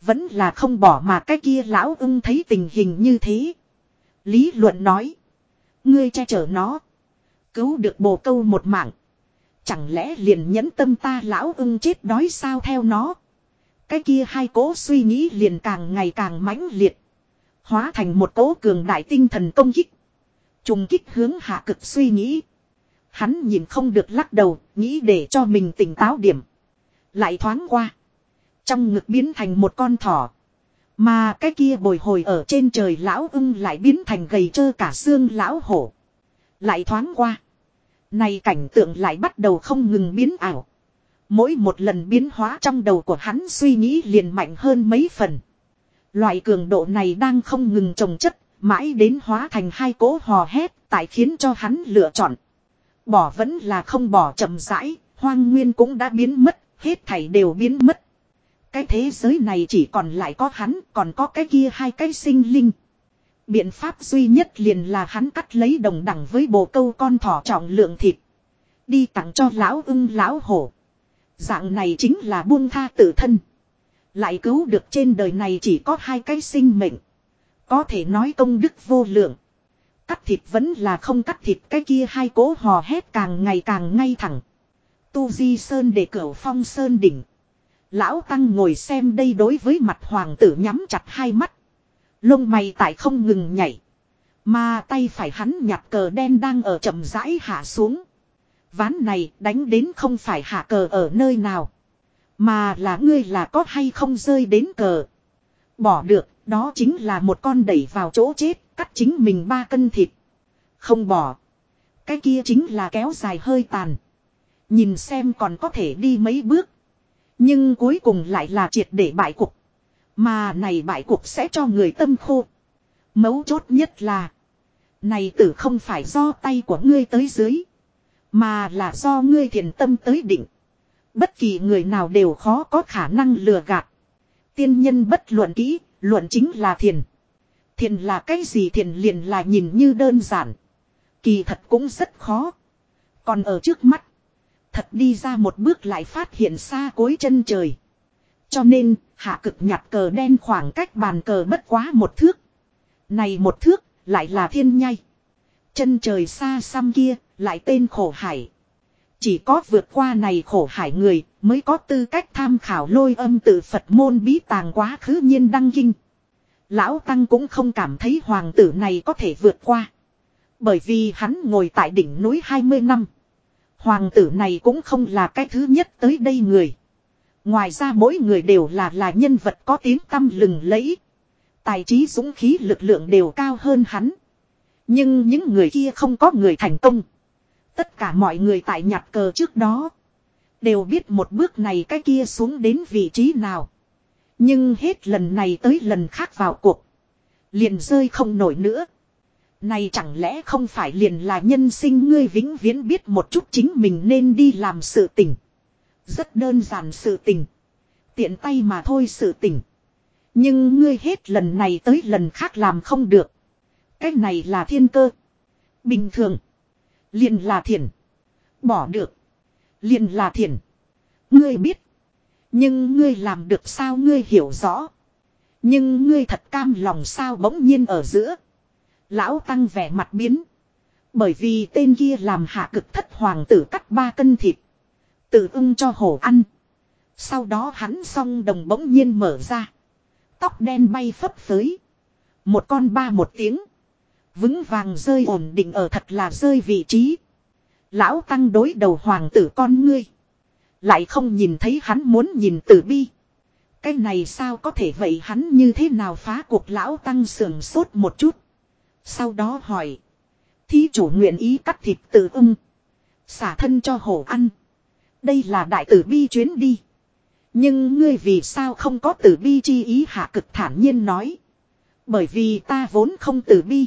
Vẫn là không bỏ mà cái kia lão ưng thấy tình hình như thế. Lý luận nói. Ngươi che chở nó. Cứu được bồ câu một mạng. Chẳng lẽ liền nhẫn tâm ta lão ưng chết đói sao theo nó. Cái kia hai cố suy nghĩ liền càng ngày càng mãnh liệt. Hóa thành một cố cường đại tinh thần công kích. Trùng kích hướng hạ cực suy nghĩ. Hắn nhìn không được lắc đầu, nghĩ để cho mình tỉnh táo điểm. Lại thoáng qua. Trong ngực biến thành một con thỏ. Mà cái kia bồi hồi ở trên trời lão ưng lại biến thành gầy trơ cả xương lão hổ. Lại thoáng qua. Này cảnh tượng lại bắt đầu không ngừng biến ảo. Mỗi một lần biến hóa trong đầu của hắn suy nghĩ liền mạnh hơn mấy phần. Loại cường độ này đang không ngừng trồng chất, mãi đến hóa thành hai cỗ hò hét, tại khiến cho hắn lựa chọn. Bỏ vẫn là không bỏ chậm rãi, hoang nguyên cũng đã biến mất, hết thảy đều biến mất. Cái thế giới này chỉ còn lại có hắn, còn có cái kia hai cái sinh linh. Biện pháp duy nhất liền là hắn cắt lấy đồng đẳng với bộ câu con thỏ trọng lượng thịt. Đi tặng cho lão ưng lão hổ. Dạng này chính là buông tha tự thân. Lại cứu được trên đời này chỉ có hai cái sinh mệnh. Có thể nói công đức vô lượng. Cắt thịt vẫn là không cắt thịt cái kia hai cố hò hét càng ngày càng ngay thẳng. Tu Di Sơn để cửa phong Sơn đỉnh. Lão Tăng ngồi xem đây đối với mặt hoàng tử nhắm chặt hai mắt. Lông mày tại không ngừng nhảy. Mà tay phải hắn nhặt cờ đen đang ở chậm rãi hạ xuống. Ván này đánh đến không phải hạ cờ ở nơi nào. Mà là ngươi là có hay không rơi đến cờ. Bỏ được, đó chính là một con đẩy vào chỗ chết, cắt chính mình ba cân thịt. Không bỏ. Cái kia chính là kéo dài hơi tàn. Nhìn xem còn có thể đi mấy bước. Nhưng cuối cùng lại là triệt để bại cục. Mà này bại cuộc sẽ cho người tâm khô. Mấu chốt nhất là. Này tử không phải do tay của ngươi tới dưới. Mà là do ngươi thiền tâm tới định. Bất kỳ người nào đều khó có khả năng lừa gạt. Tiên nhân bất luận kỹ, luận chính là thiền. Thiền là cái gì thiền liền là nhìn như đơn giản. Kỳ thật cũng rất khó. Còn ở trước mắt. Thật đi ra một bước lại phát hiện xa cuối chân trời. Cho nên, hạ cực nhặt cờ đen khoảng cách bàn cờ bất quá một thước. Này một thước, lại là thiên nhai. Chân trời xa xăm kia, lại tên khổ hải. Chỉ có vượt qua này khổ hải người, mới có tư cách tham khảo lôi âm tự Phật môn bí tàng quá khứ nhiên đăng kinh. Lão Tăng cũng không cảm thấy hoàng tử này có thể vượt qua. Bởi vì hắn ngồi tại đỉnh núi 20 năm. Hoàng tử này cũng không là cái thứ nhất tới đây người. Ngoài ra mỗi người đều là là nhân vật có tiếng tăm lừng lẫy. Tài trí dũng khí lực lượng đều cao hơn hắn. Nhưng những người kia không có người thành công. Tất cả mọi người tại nhặt cờ trước đó. Đều biết một bước này cái kia xuống đến vị trí nào. Nhưng hết lần này tới lần khác vào cuộc. Liền rơi không nổi nữa. Này chẳng lẽ không phải liền là nhân sinh ngươi vĩnh viễn biết một chút chính mình nên đi làm sự tình. Rất đơn giản sự tình. Tiện tay mà thôi sự tình. Nhưng ngươi hết lần này tới lần khác làm không được. Cái này là thiên cơ. Bình thường. Liền là thiền. Bỏ được. Liền là thiền. Ngươi biết. Nhưng ngươi làm được sao ngươi hiểu rõ. Nhưng ngươi thật cam lòng sao bỗng nhiên ở giữa. Lão tăng vẻ mặt biến. Bởi vì tên kia làm hạ cực thất hoàng tử cắt ba cân thịt. Tự ưng cho hổ ăn. Sau đó hắn song đồng bỗng nhiên mở ra. Tóc đen bay phấp phới. Một con ba một tiếng. Vững vàng rơi ổn định ở thật là rơi vị trí. Lão tăng đối đầu hoàng tử con ngươi. Lại không nhìn thấy hắn muốn nhìn tử bi. Cái này sao có thể vậy hắn như thế nào phá cuộc lão tăng sườn sốt một chút. Sau đó hỏi. Thí chủ nguyện ý cắt thịt tử ưng. Xả thân cho hổ ăn. Đây là đại tử bi chuyến đi. Nhưng ngươi vì sao không có tử bi chi ý hạ cực thản nhiên nói. Bởi vì ta vốn không tử bi.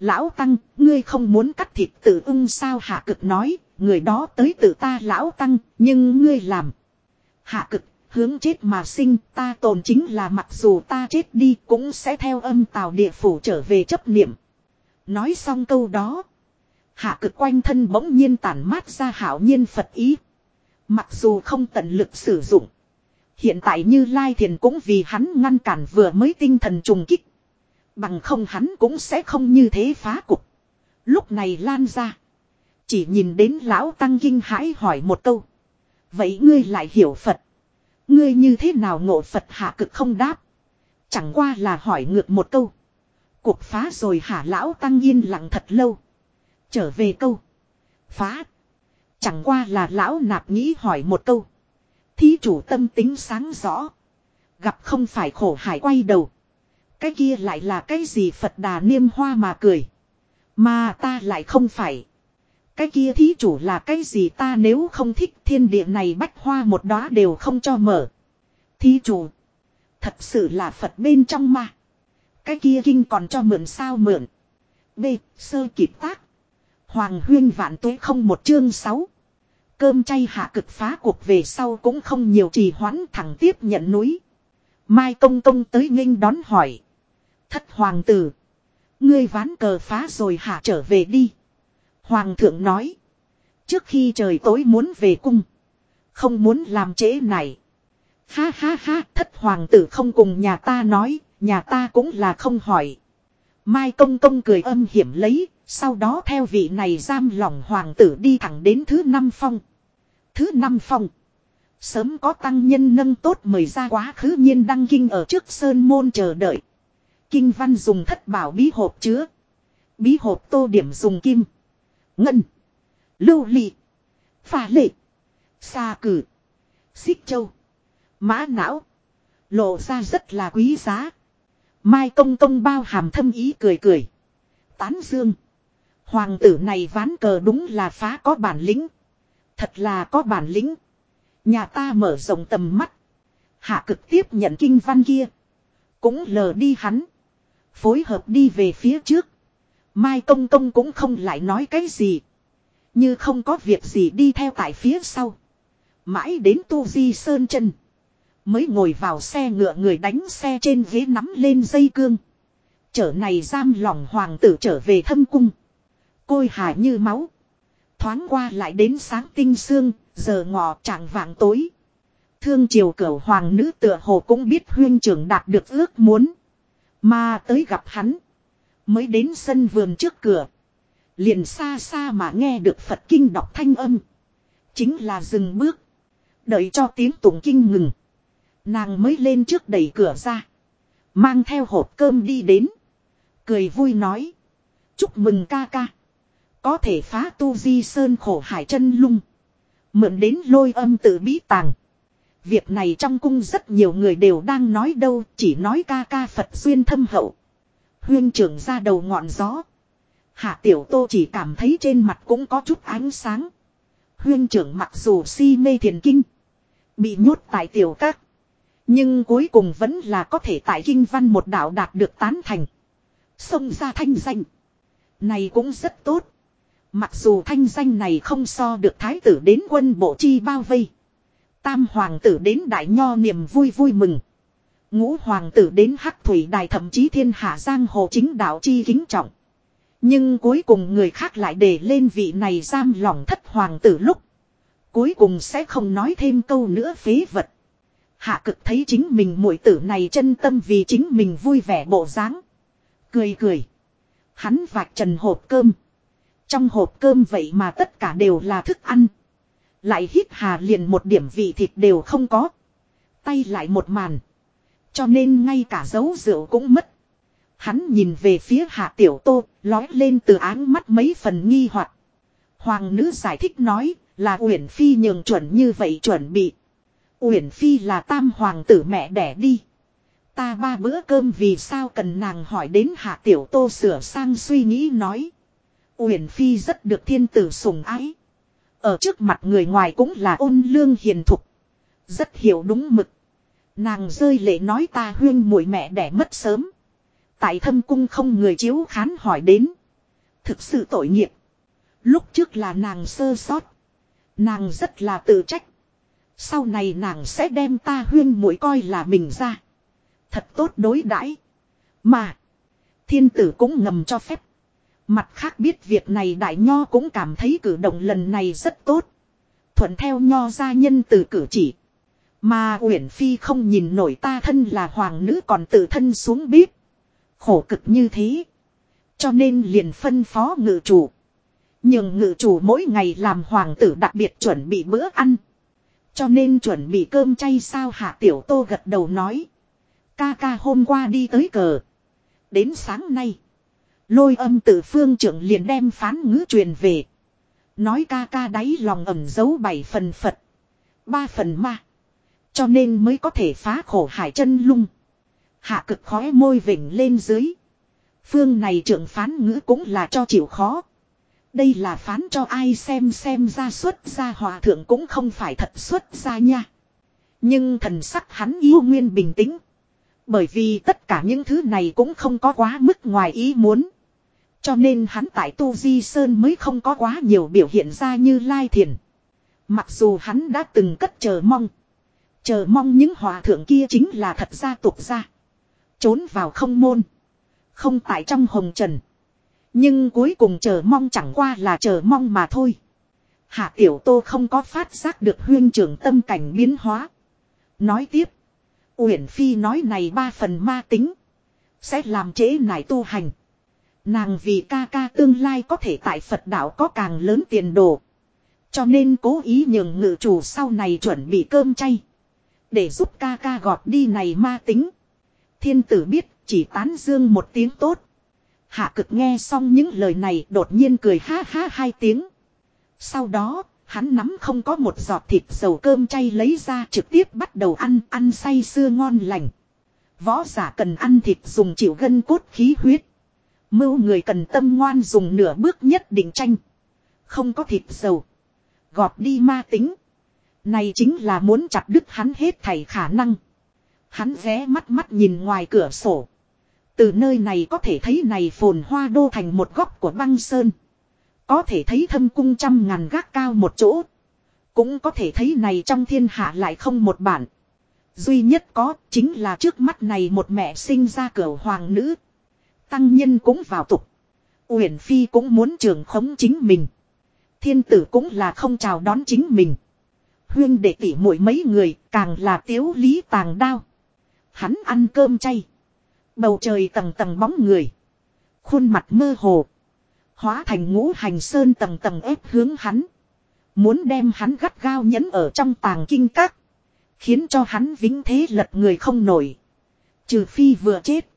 Lão Tăng, ngươi không muốn cắt thịt tử ưng sao hạ cực nói, người đó tới tự ta lão Tăng, nhưng ngươi làm. Hạ cực, hướng chết mà sinh, ta tồn chính là mặc dù ta chết đi cũng sẽ theo âm tào địa phủ trở về chấp niệm. Nói xong câu đó. Hạ cực quanh thân bỗng nhiên tản mát ra hảo nhiên Phật ý. Mặc dù không tận lực sử dụng. Hiện tại như Lai Thiền cũng vì hắn ngăn cản vừa mới tinh thần trùng kích. Bằng không hắn cũng sẽ không như thế phá cục. Lúc này lan ra. Chỉ nhìn đến lão tăng kinh hãi hỏi một câu. Vậy ngươi lại hiểu Phật. Ngươi như thế nào ngộ Phật hạ cực không đáp. Chẳng qua là hỏi ngược một câu. Cuộc phá rồi hả lão tăng yên lặng thật lâu. Trở về câu. Phá. Chẳng qua là lão nạp nghĩ hỏi một câu. Thí chủ tâm tính sáng rõ. Gặp không phải khổ hải quay đầu. Cái kia lại là cái gì Phật đà niêm hoa mà cười. Mà ta lại không phải. Cái kia thí chủ là cái gì ta nếu không thích thiên địa này bách hoa một đóa đều không cho mở. Thí chủ. Thật sự là Phật bên trong mà. Cái kia kinh còn cho mượn sao mượn. B. Sơ kịp tác. Hoàng huyên vạn tuế không một chương sáu. Cơm chay hạ cực phá cuộc về sau cũng không nhiều trì hoãn thẳng tiếp nhận núi. Mai công công tới nghênh đón hỏi. Thất hoàng tử. Ngươi ván cờ phá rồi hạ trở về đi. Hoàng thượng nói. Trước khi trời tối muốn về cung. Không muốn làm trễ này. Ha ha ha, thất hoàng tử không cùng nhà ta nói, nhà ta cũng là không hỏi. Mai công công cười âm hiểm lấy, sau đó theo vị này giam lỏng hoàng tử đi thẳng đến thứ năm phong. Thứ năm phong. Sớm có tăng nhân nâng tốt mời ra quá khứ nhiên đăng kinh ở trước sơn môn chờ đợi. Kinh văn dùng thất bảo bí hộp chứa. Bí hộp tô điểm dùng kim. Ngân. Lưu ly. Phà lệ. Xa cử. Xích châu. Mã não. Lộ ra rất là quý giá. Mai công công bao hàm thâm ý cười cười. Tán dương. Hoàng tử này ván cờ đúng là phá có bản lĩnh. Thật là có bản lĩnh. Nhà ta mở rộng tầm mắt. Hạ cực tiếp nhận kinh văn kia. Cũng lờ đi hắn. Phối hợp đi về phía trước. Mai công công cũng không lại nói cái gì. Như không có việc gì đi theo tại phía sau. Mãi đến tu di sơn chân. Mới ngồi vào xe ngựa người đánh xe trên ghế nắm lên dây cương. Chở này giam lòng hoàng tử trở về thâm cung. Côi hài như máu. Thoáng qua lại đến sáng tinh sương, giờ ngọ trạng vạng tối. Thương triều cửu hoàng nữ tựa hồ cũng biết huyên trưởng đạt được ước muốn. Mà tới gặp hắn. Mới đến sân vườn trước cửa. Liền xa xa mà nghe được Phật kinh đọc thanh âm. Chính là dừng bước. Đợi cho tiếng tụng kinh ngừng. Nàng mới lên trước đẩy cửa ra. Mang theo hộp cơm đi đến. Cười vui nói. Chúc mừng ca ca. Có thể phá tu di sơn khổ hải chân lung. Mượn đến lôi âm tự bí tàng. Việc này trong cung rất nhiều người đều đang nói đâu. Chỉ nói ca ca Phật duyên thâm hậu. Huyên trưởng ra đầu ngọn gió. Hạ tiểu tô chỉ cảm thấy trên mặt cũng có chút ánh sáng. Huyên trưởng mặc dù si mê thiền kinh. Bị nhốt tại tiểu các. Nhưng cuối cùng vẫn là có thể tại kinh văn một đạo đạt được tán thành. Xông ra thanh danh. Này cũng rất tốt. Mặc dù thanh danh này không so được thái tử đến quân bộ chi bao vây. Tam hoàng tử đến đại nho niềm vui vui mừng. Ngũ hoàng tử đến hắc thủy đài thậm chí thiên hạ giang hồ chính đạo chi kính trọng. Nhưng cuối cùng người khác lại để lên vị này giam lòng thất hoàng tử lúc. Cuối cùng sẽ không nói thêm câu nữa phế vật. Hạ cực thấy chính mình muội tử này chân tâm vì chính mình vui vẻ bộ dáng, Cười cười. Hắn vạch trần hộp cơm. Trong hộp cơm vậy mà tất cả đều là thức ăn. Lại hít hà liền một điểm vị thịt đều không có. Tay lại một màn. Cho nên ngay cả dấu rượu cũng mất. Hắn nhìn về phía hạ tiểu tô, lói lên từ áng mắt mấy phần nghi hoặc. Hoàng nữ giải thích nói, là Uyển Phi nhường chuẩn như vậy chuẩn bị. Uyển Phi là tam hoàng tử mẹ đẻ đi. Ta ba bữa cơm vì sao cần nàng hỏi đến hạ tiểu tô sửa sang suy nghĩ nói. Uyển Phi rất được thiên tử sủng ái. Ở trước mặt người ngoài cũng là ôn lương hiền thục. Rất hiểu đúng mực. Nàng rơi lệ nói ta huyên muội mẹ đẻ mất sớm. Tại thâm cung không người chiếu khán hỏi đến. Thực sự tội nghiệp. Lúc trước là nàng sơ sót. Nàng rất là tự trách. Sau này nàng sẽ đem ta huyên muội coi là mình ra. Thật tốt đối đãi Mà. Thiên tử cũng ngầm cho phép. Mặt khác biết việc này đại nho cũng cảm thấy cử động lần này rất tốt. Thuận theo nho gia nhân từ cử chỉ. Mà Uyển Phi không nhìn nổi ta thân là hoàng nữ còn tự thân xuống bếp. Khổ cực như thế. Cho nên liền phân phó ngự chủ. Nhưng ngự chủ mỗi ngày làm hoàng tử đặc biệt chuẩn bị bữa ăn. Cho nên chuẩn bị cơm chay sao hạ tiểu tô gật đầu nói. Ca ca hôm qua đi tới cờ. Đến sáng nay. Lôi âm tự phương trưởng liền đem phán ngữ truyền về. Nói ca ca đáy lòng ẩm giấu bảy phần Phật. Ba phần ma. Cho nên mới có thể phá khổ hải chân lung. Hạ cực khói môi vỉnh lên dưới. Phương này trưởng phán ngữ cũng là cho chịu khó. Đây là phán cho ai xem xem ra xuất ra hòa thượng cũng không phải thật xuất ra nha. Nhưng thần sắc hắn yêu nguyên bình tĩnh. Bởi vì tất cả những thứ này cũng không có quá mức ngoài ý muốn. Cho nên hắn tại Tu Di Sơn mới không có quá nhiều biểu hiện ra như Lai Thiền. Mặc dù hắn đã từng cất chờ mong. Chờ mong những hòa thượng kia chính là thật ra tục ra, Trốn vào không môn. Không tại trong hồng trần. Nhưng cuối cùng chờ mong chẳng qua là chờ mong mà thôi. Hạ tiểu tô không có phát giác được huyên trưởng tâm cảnh biến hóa. Nói tiếp. Uyển Phi nói này ba phần ma tính. Sẽ làm trễ nải tu hành. Nàng vì ca ca tương lai có thể tại Phật đạo có càng lớn tiền đồ. Cho nên cố ý nhường ngự chủ sau này chuẩn bị cơm chay. Để giúp ca ca gọt đi này ma tính. Thiên tử biết chỉ tán dương một tiếng tốt. Hạ cực nghe xong những lời này đột nhiên cười ha ha hai tiếng. Sau đó, hắn nắm không có một giọt thịt dầu cơm chay lấy ra trực tiếp bắt đầu ăn, ăn say sưa ngon lành. Võ giả cần ăn thịt dùng chịu gân cốt khí huyết. Mưu người cần tâm ngoan dùng nửa bước nhất định tranh. Không có thịt dầu. Gọt đi ma tính. Này chính là muốn chặt đứt hắn hết thảy khả năng. Hắn ghé mắt mắt nhìn ngoài cửa sổ. Từ nơi này có thể thấy này phồn hoa đô thành một góc của băng sơn. Có thể thấy thâm cung trăm ngàn gác cao một chỗ. Cũng có thể thấy này trong thiên hạ lại không một bản. Duy nhất có chính là trước mắt này một mẹ sinh ra cửa hoàng nữ. Tăng nhân cũng vào tục. Uyển Phi cũng muốn trường khống chính mình. Thiên tử cũng là không chào đón chính mình. Huyên đệ tỉ muội mấy người càng là tiếu lý tàng đao. Hắn ăn cơm chay. Bầu trời tầng tầng bóng người. Khuôn mặt mơ hồ. Hóa thành ngũ hành sơn tầng tầng ép hướng hắn. Muốn đem hắn gắt gao nhấn ở trong tàng kinh các. Khiến cho hắn vĩnh thế lật người không nổi. Trừ phi vừa chết.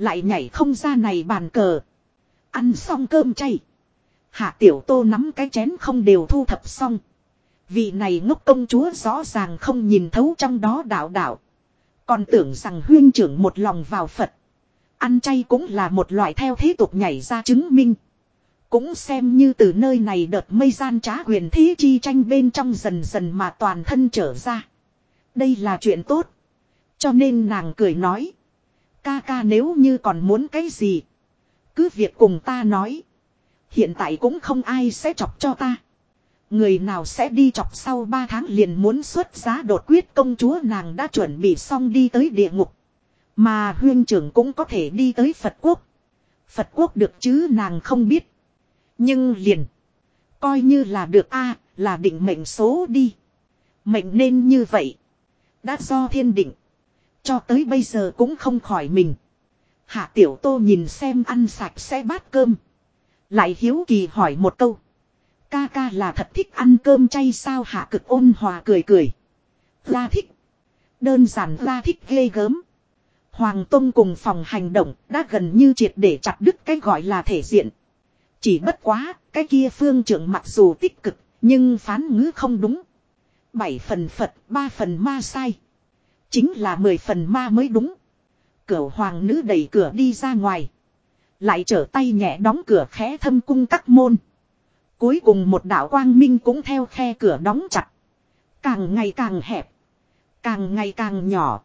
Lại nhảy không ra này bàn cờ. Ăn xong cơm chay. Hạ tiểu tô nắm cái chén không đều thu thập xong. Vị này ngốc công chúa rõ ràng không nhìn thấu trong đó đạo đạo. Còn tưởng rằng huyên trưởng một lòng vào Phật. Ăn chay cũng là một loại theo thế tục nhảy ra chứng minh. Cũng xem như từ nơi này đợt mây gian trá huyền thế chi tranh bên trong dần dần mà toàn thân trở ra. Đây là chuyện tốt. Cho nên nàng cười nói. Ca ca nếu như còn muốn cái gì. Cứ việc cùng ta nói. Hiện tại cũng không ai sẽ chọc cho ta. Người nào sẽ đi chọc sau 3 tháng liền muốn xuất giá đột quyết công chúa nàng đã chuẩn bị xong đi tới địa ngục. Mà huyên trưởng cũng có thể đi tới Phật quốc. Phật quốc được chứ nàng không biết. Nhưng liền. Coi như là được a, là định mệnh số đi. Mệnh nên như vậy. Đã do thiên định. Cho tới bây giờ cũng không khỏi mình. Hạ tiểu tô nhìn xem ăn sạch sẽ bát cơm. Lại hiếu kỳ hỏi một câu. Ca ca là thật thích ăn cơm chay sao hạ cực ôn hòa cười cười. La thích. Đơn giản la thích ghê gớm. Hoàng Tông cùng phòng hành động đã gần như triệt để chặt đứt cái gọi là thể diện. Chỉ bất quá, cái kia phương trưởng mặc dù tích cực, nhưng phán ngữ không đúng. Bảy phần Phật, ba phần ma sai. Chính là mười phần ma mới đúng. Cửu hoàng nữ đẩy cửa đi ra ngoài. Lại trở tay nhẹ đóng cửa khẽ thâm cung các môn. Cuối cùng một đạo quang minh cũng theo khe cửa đóng chặt. Càng ngày càng hẹp. Càng ngày càng nhỏ.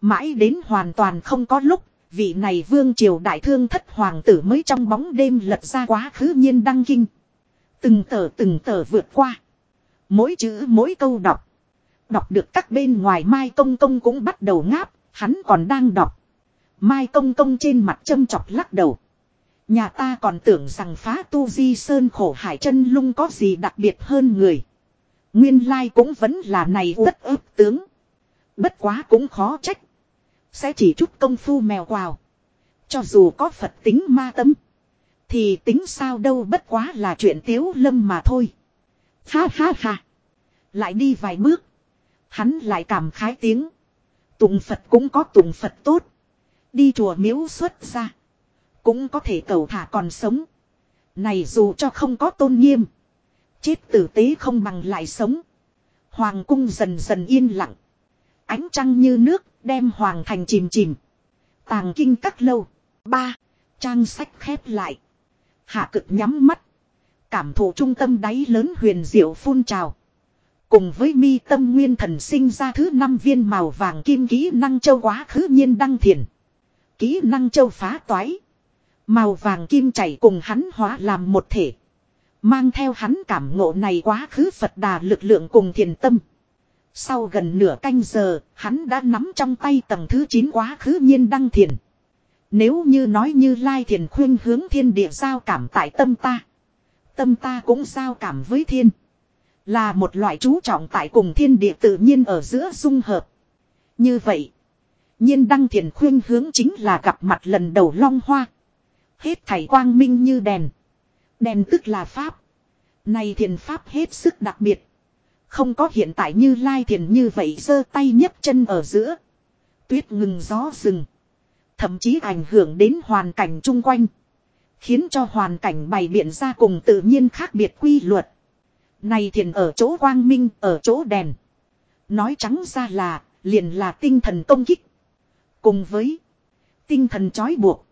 Mãi đến hoàn toàn không có lúc, vị này vương triều đại thương thất hoàng tử mới trong bóng đêm lật ra quá khứ nhiên đăng kinh. Từng tờ từng tờ vượt qua. Mỗi chữ mỗi câu đọc. Đọc được các bên ngoài Mai Công Công cũng bắt đầu ngáp, hắn còn đang đọc. Mai Công Công trên mặt châm chọc lắc đầu. Nhà ta còn tưởng rằng phá tu di sơn khổ hải chân lung có gì đặc biệt hơn người. Nguyên lai cũng vẫn là này tất ức tướng. Bất quá cũng khó trách. Sẽ chỉ chút công phu mèo quào. Cho dù có Phật tính ma tâm. Thì tính sao đâu bất quá là chuyện tiếu lâm mà thôi. Ha ha ha. Lại đi vài bước. Hắn lại cảm khái tiếng. Tùng Phật cũng có tùng Phật tốt. Đi chùa miếu xuất ra. Cũng có thể cầu thả còn sống. Này dù cho không có tôn nghiêm. Chết tử tế không bằng lại sống. Hoàng cung dần dần yên lặng. Ánh trăng như nước đem hoàng thành chìm chìm. Tàng kinh các lâu. Ba. Trang sách khép lại. Hạ cực nhắm mắt. Cảm thụ trung tâm đáy lớn huyền diệu phun trào. Cùng với mi tâm nguyên thần sinh ra thứ năm viên màu vàng kim kỹ năng châu quá khứ nhiên đăng thiền. Kỹ năng châu phá toái. Màu vàng kim chảy cùng hắn hóa làm một thể. Mang theo hắn cảm ngộ này quá khứ Phật đà lực lượng cùng thiền tâm. Sau gần nửa canh giờ, hắn đã nắm trong tay tầng thứ 9 quá khứ nhiên đăng thiền. Nếu như nói như Lai thiền khuyên hướng thiên địa giao cảm tại tâm ta. Tâm ta cũng giao cảm với thiên. Là một loại chú trọng tại cùng thiên địa tự nhiên ở giữa dung hợp. Như vậy. Nhiên đăng thiền khuyên hướng chính là gặp mặt lần đầu long hoa. Hết thảy quang minh như đèn. Đèn tức là pháp. Này thiền pháp hết sức đặc biệt. Không có hiện tại như lai thiền như vậy giơ tay nhấc chân ở giữa. Tuyết ngừng gió rừng. Thậm chí ảnh hưởng đến hoàn cảnh chung quanh. Khiến cho hoàn cảnh bày biện ra cùng tự nhiên khác biệt quy luật. Này thiền ở chỗ quang minh, ở chỗ đèn. Nói trắng ra là, liền là tinh thần công kích. Cùng với tinh thần trói buộc.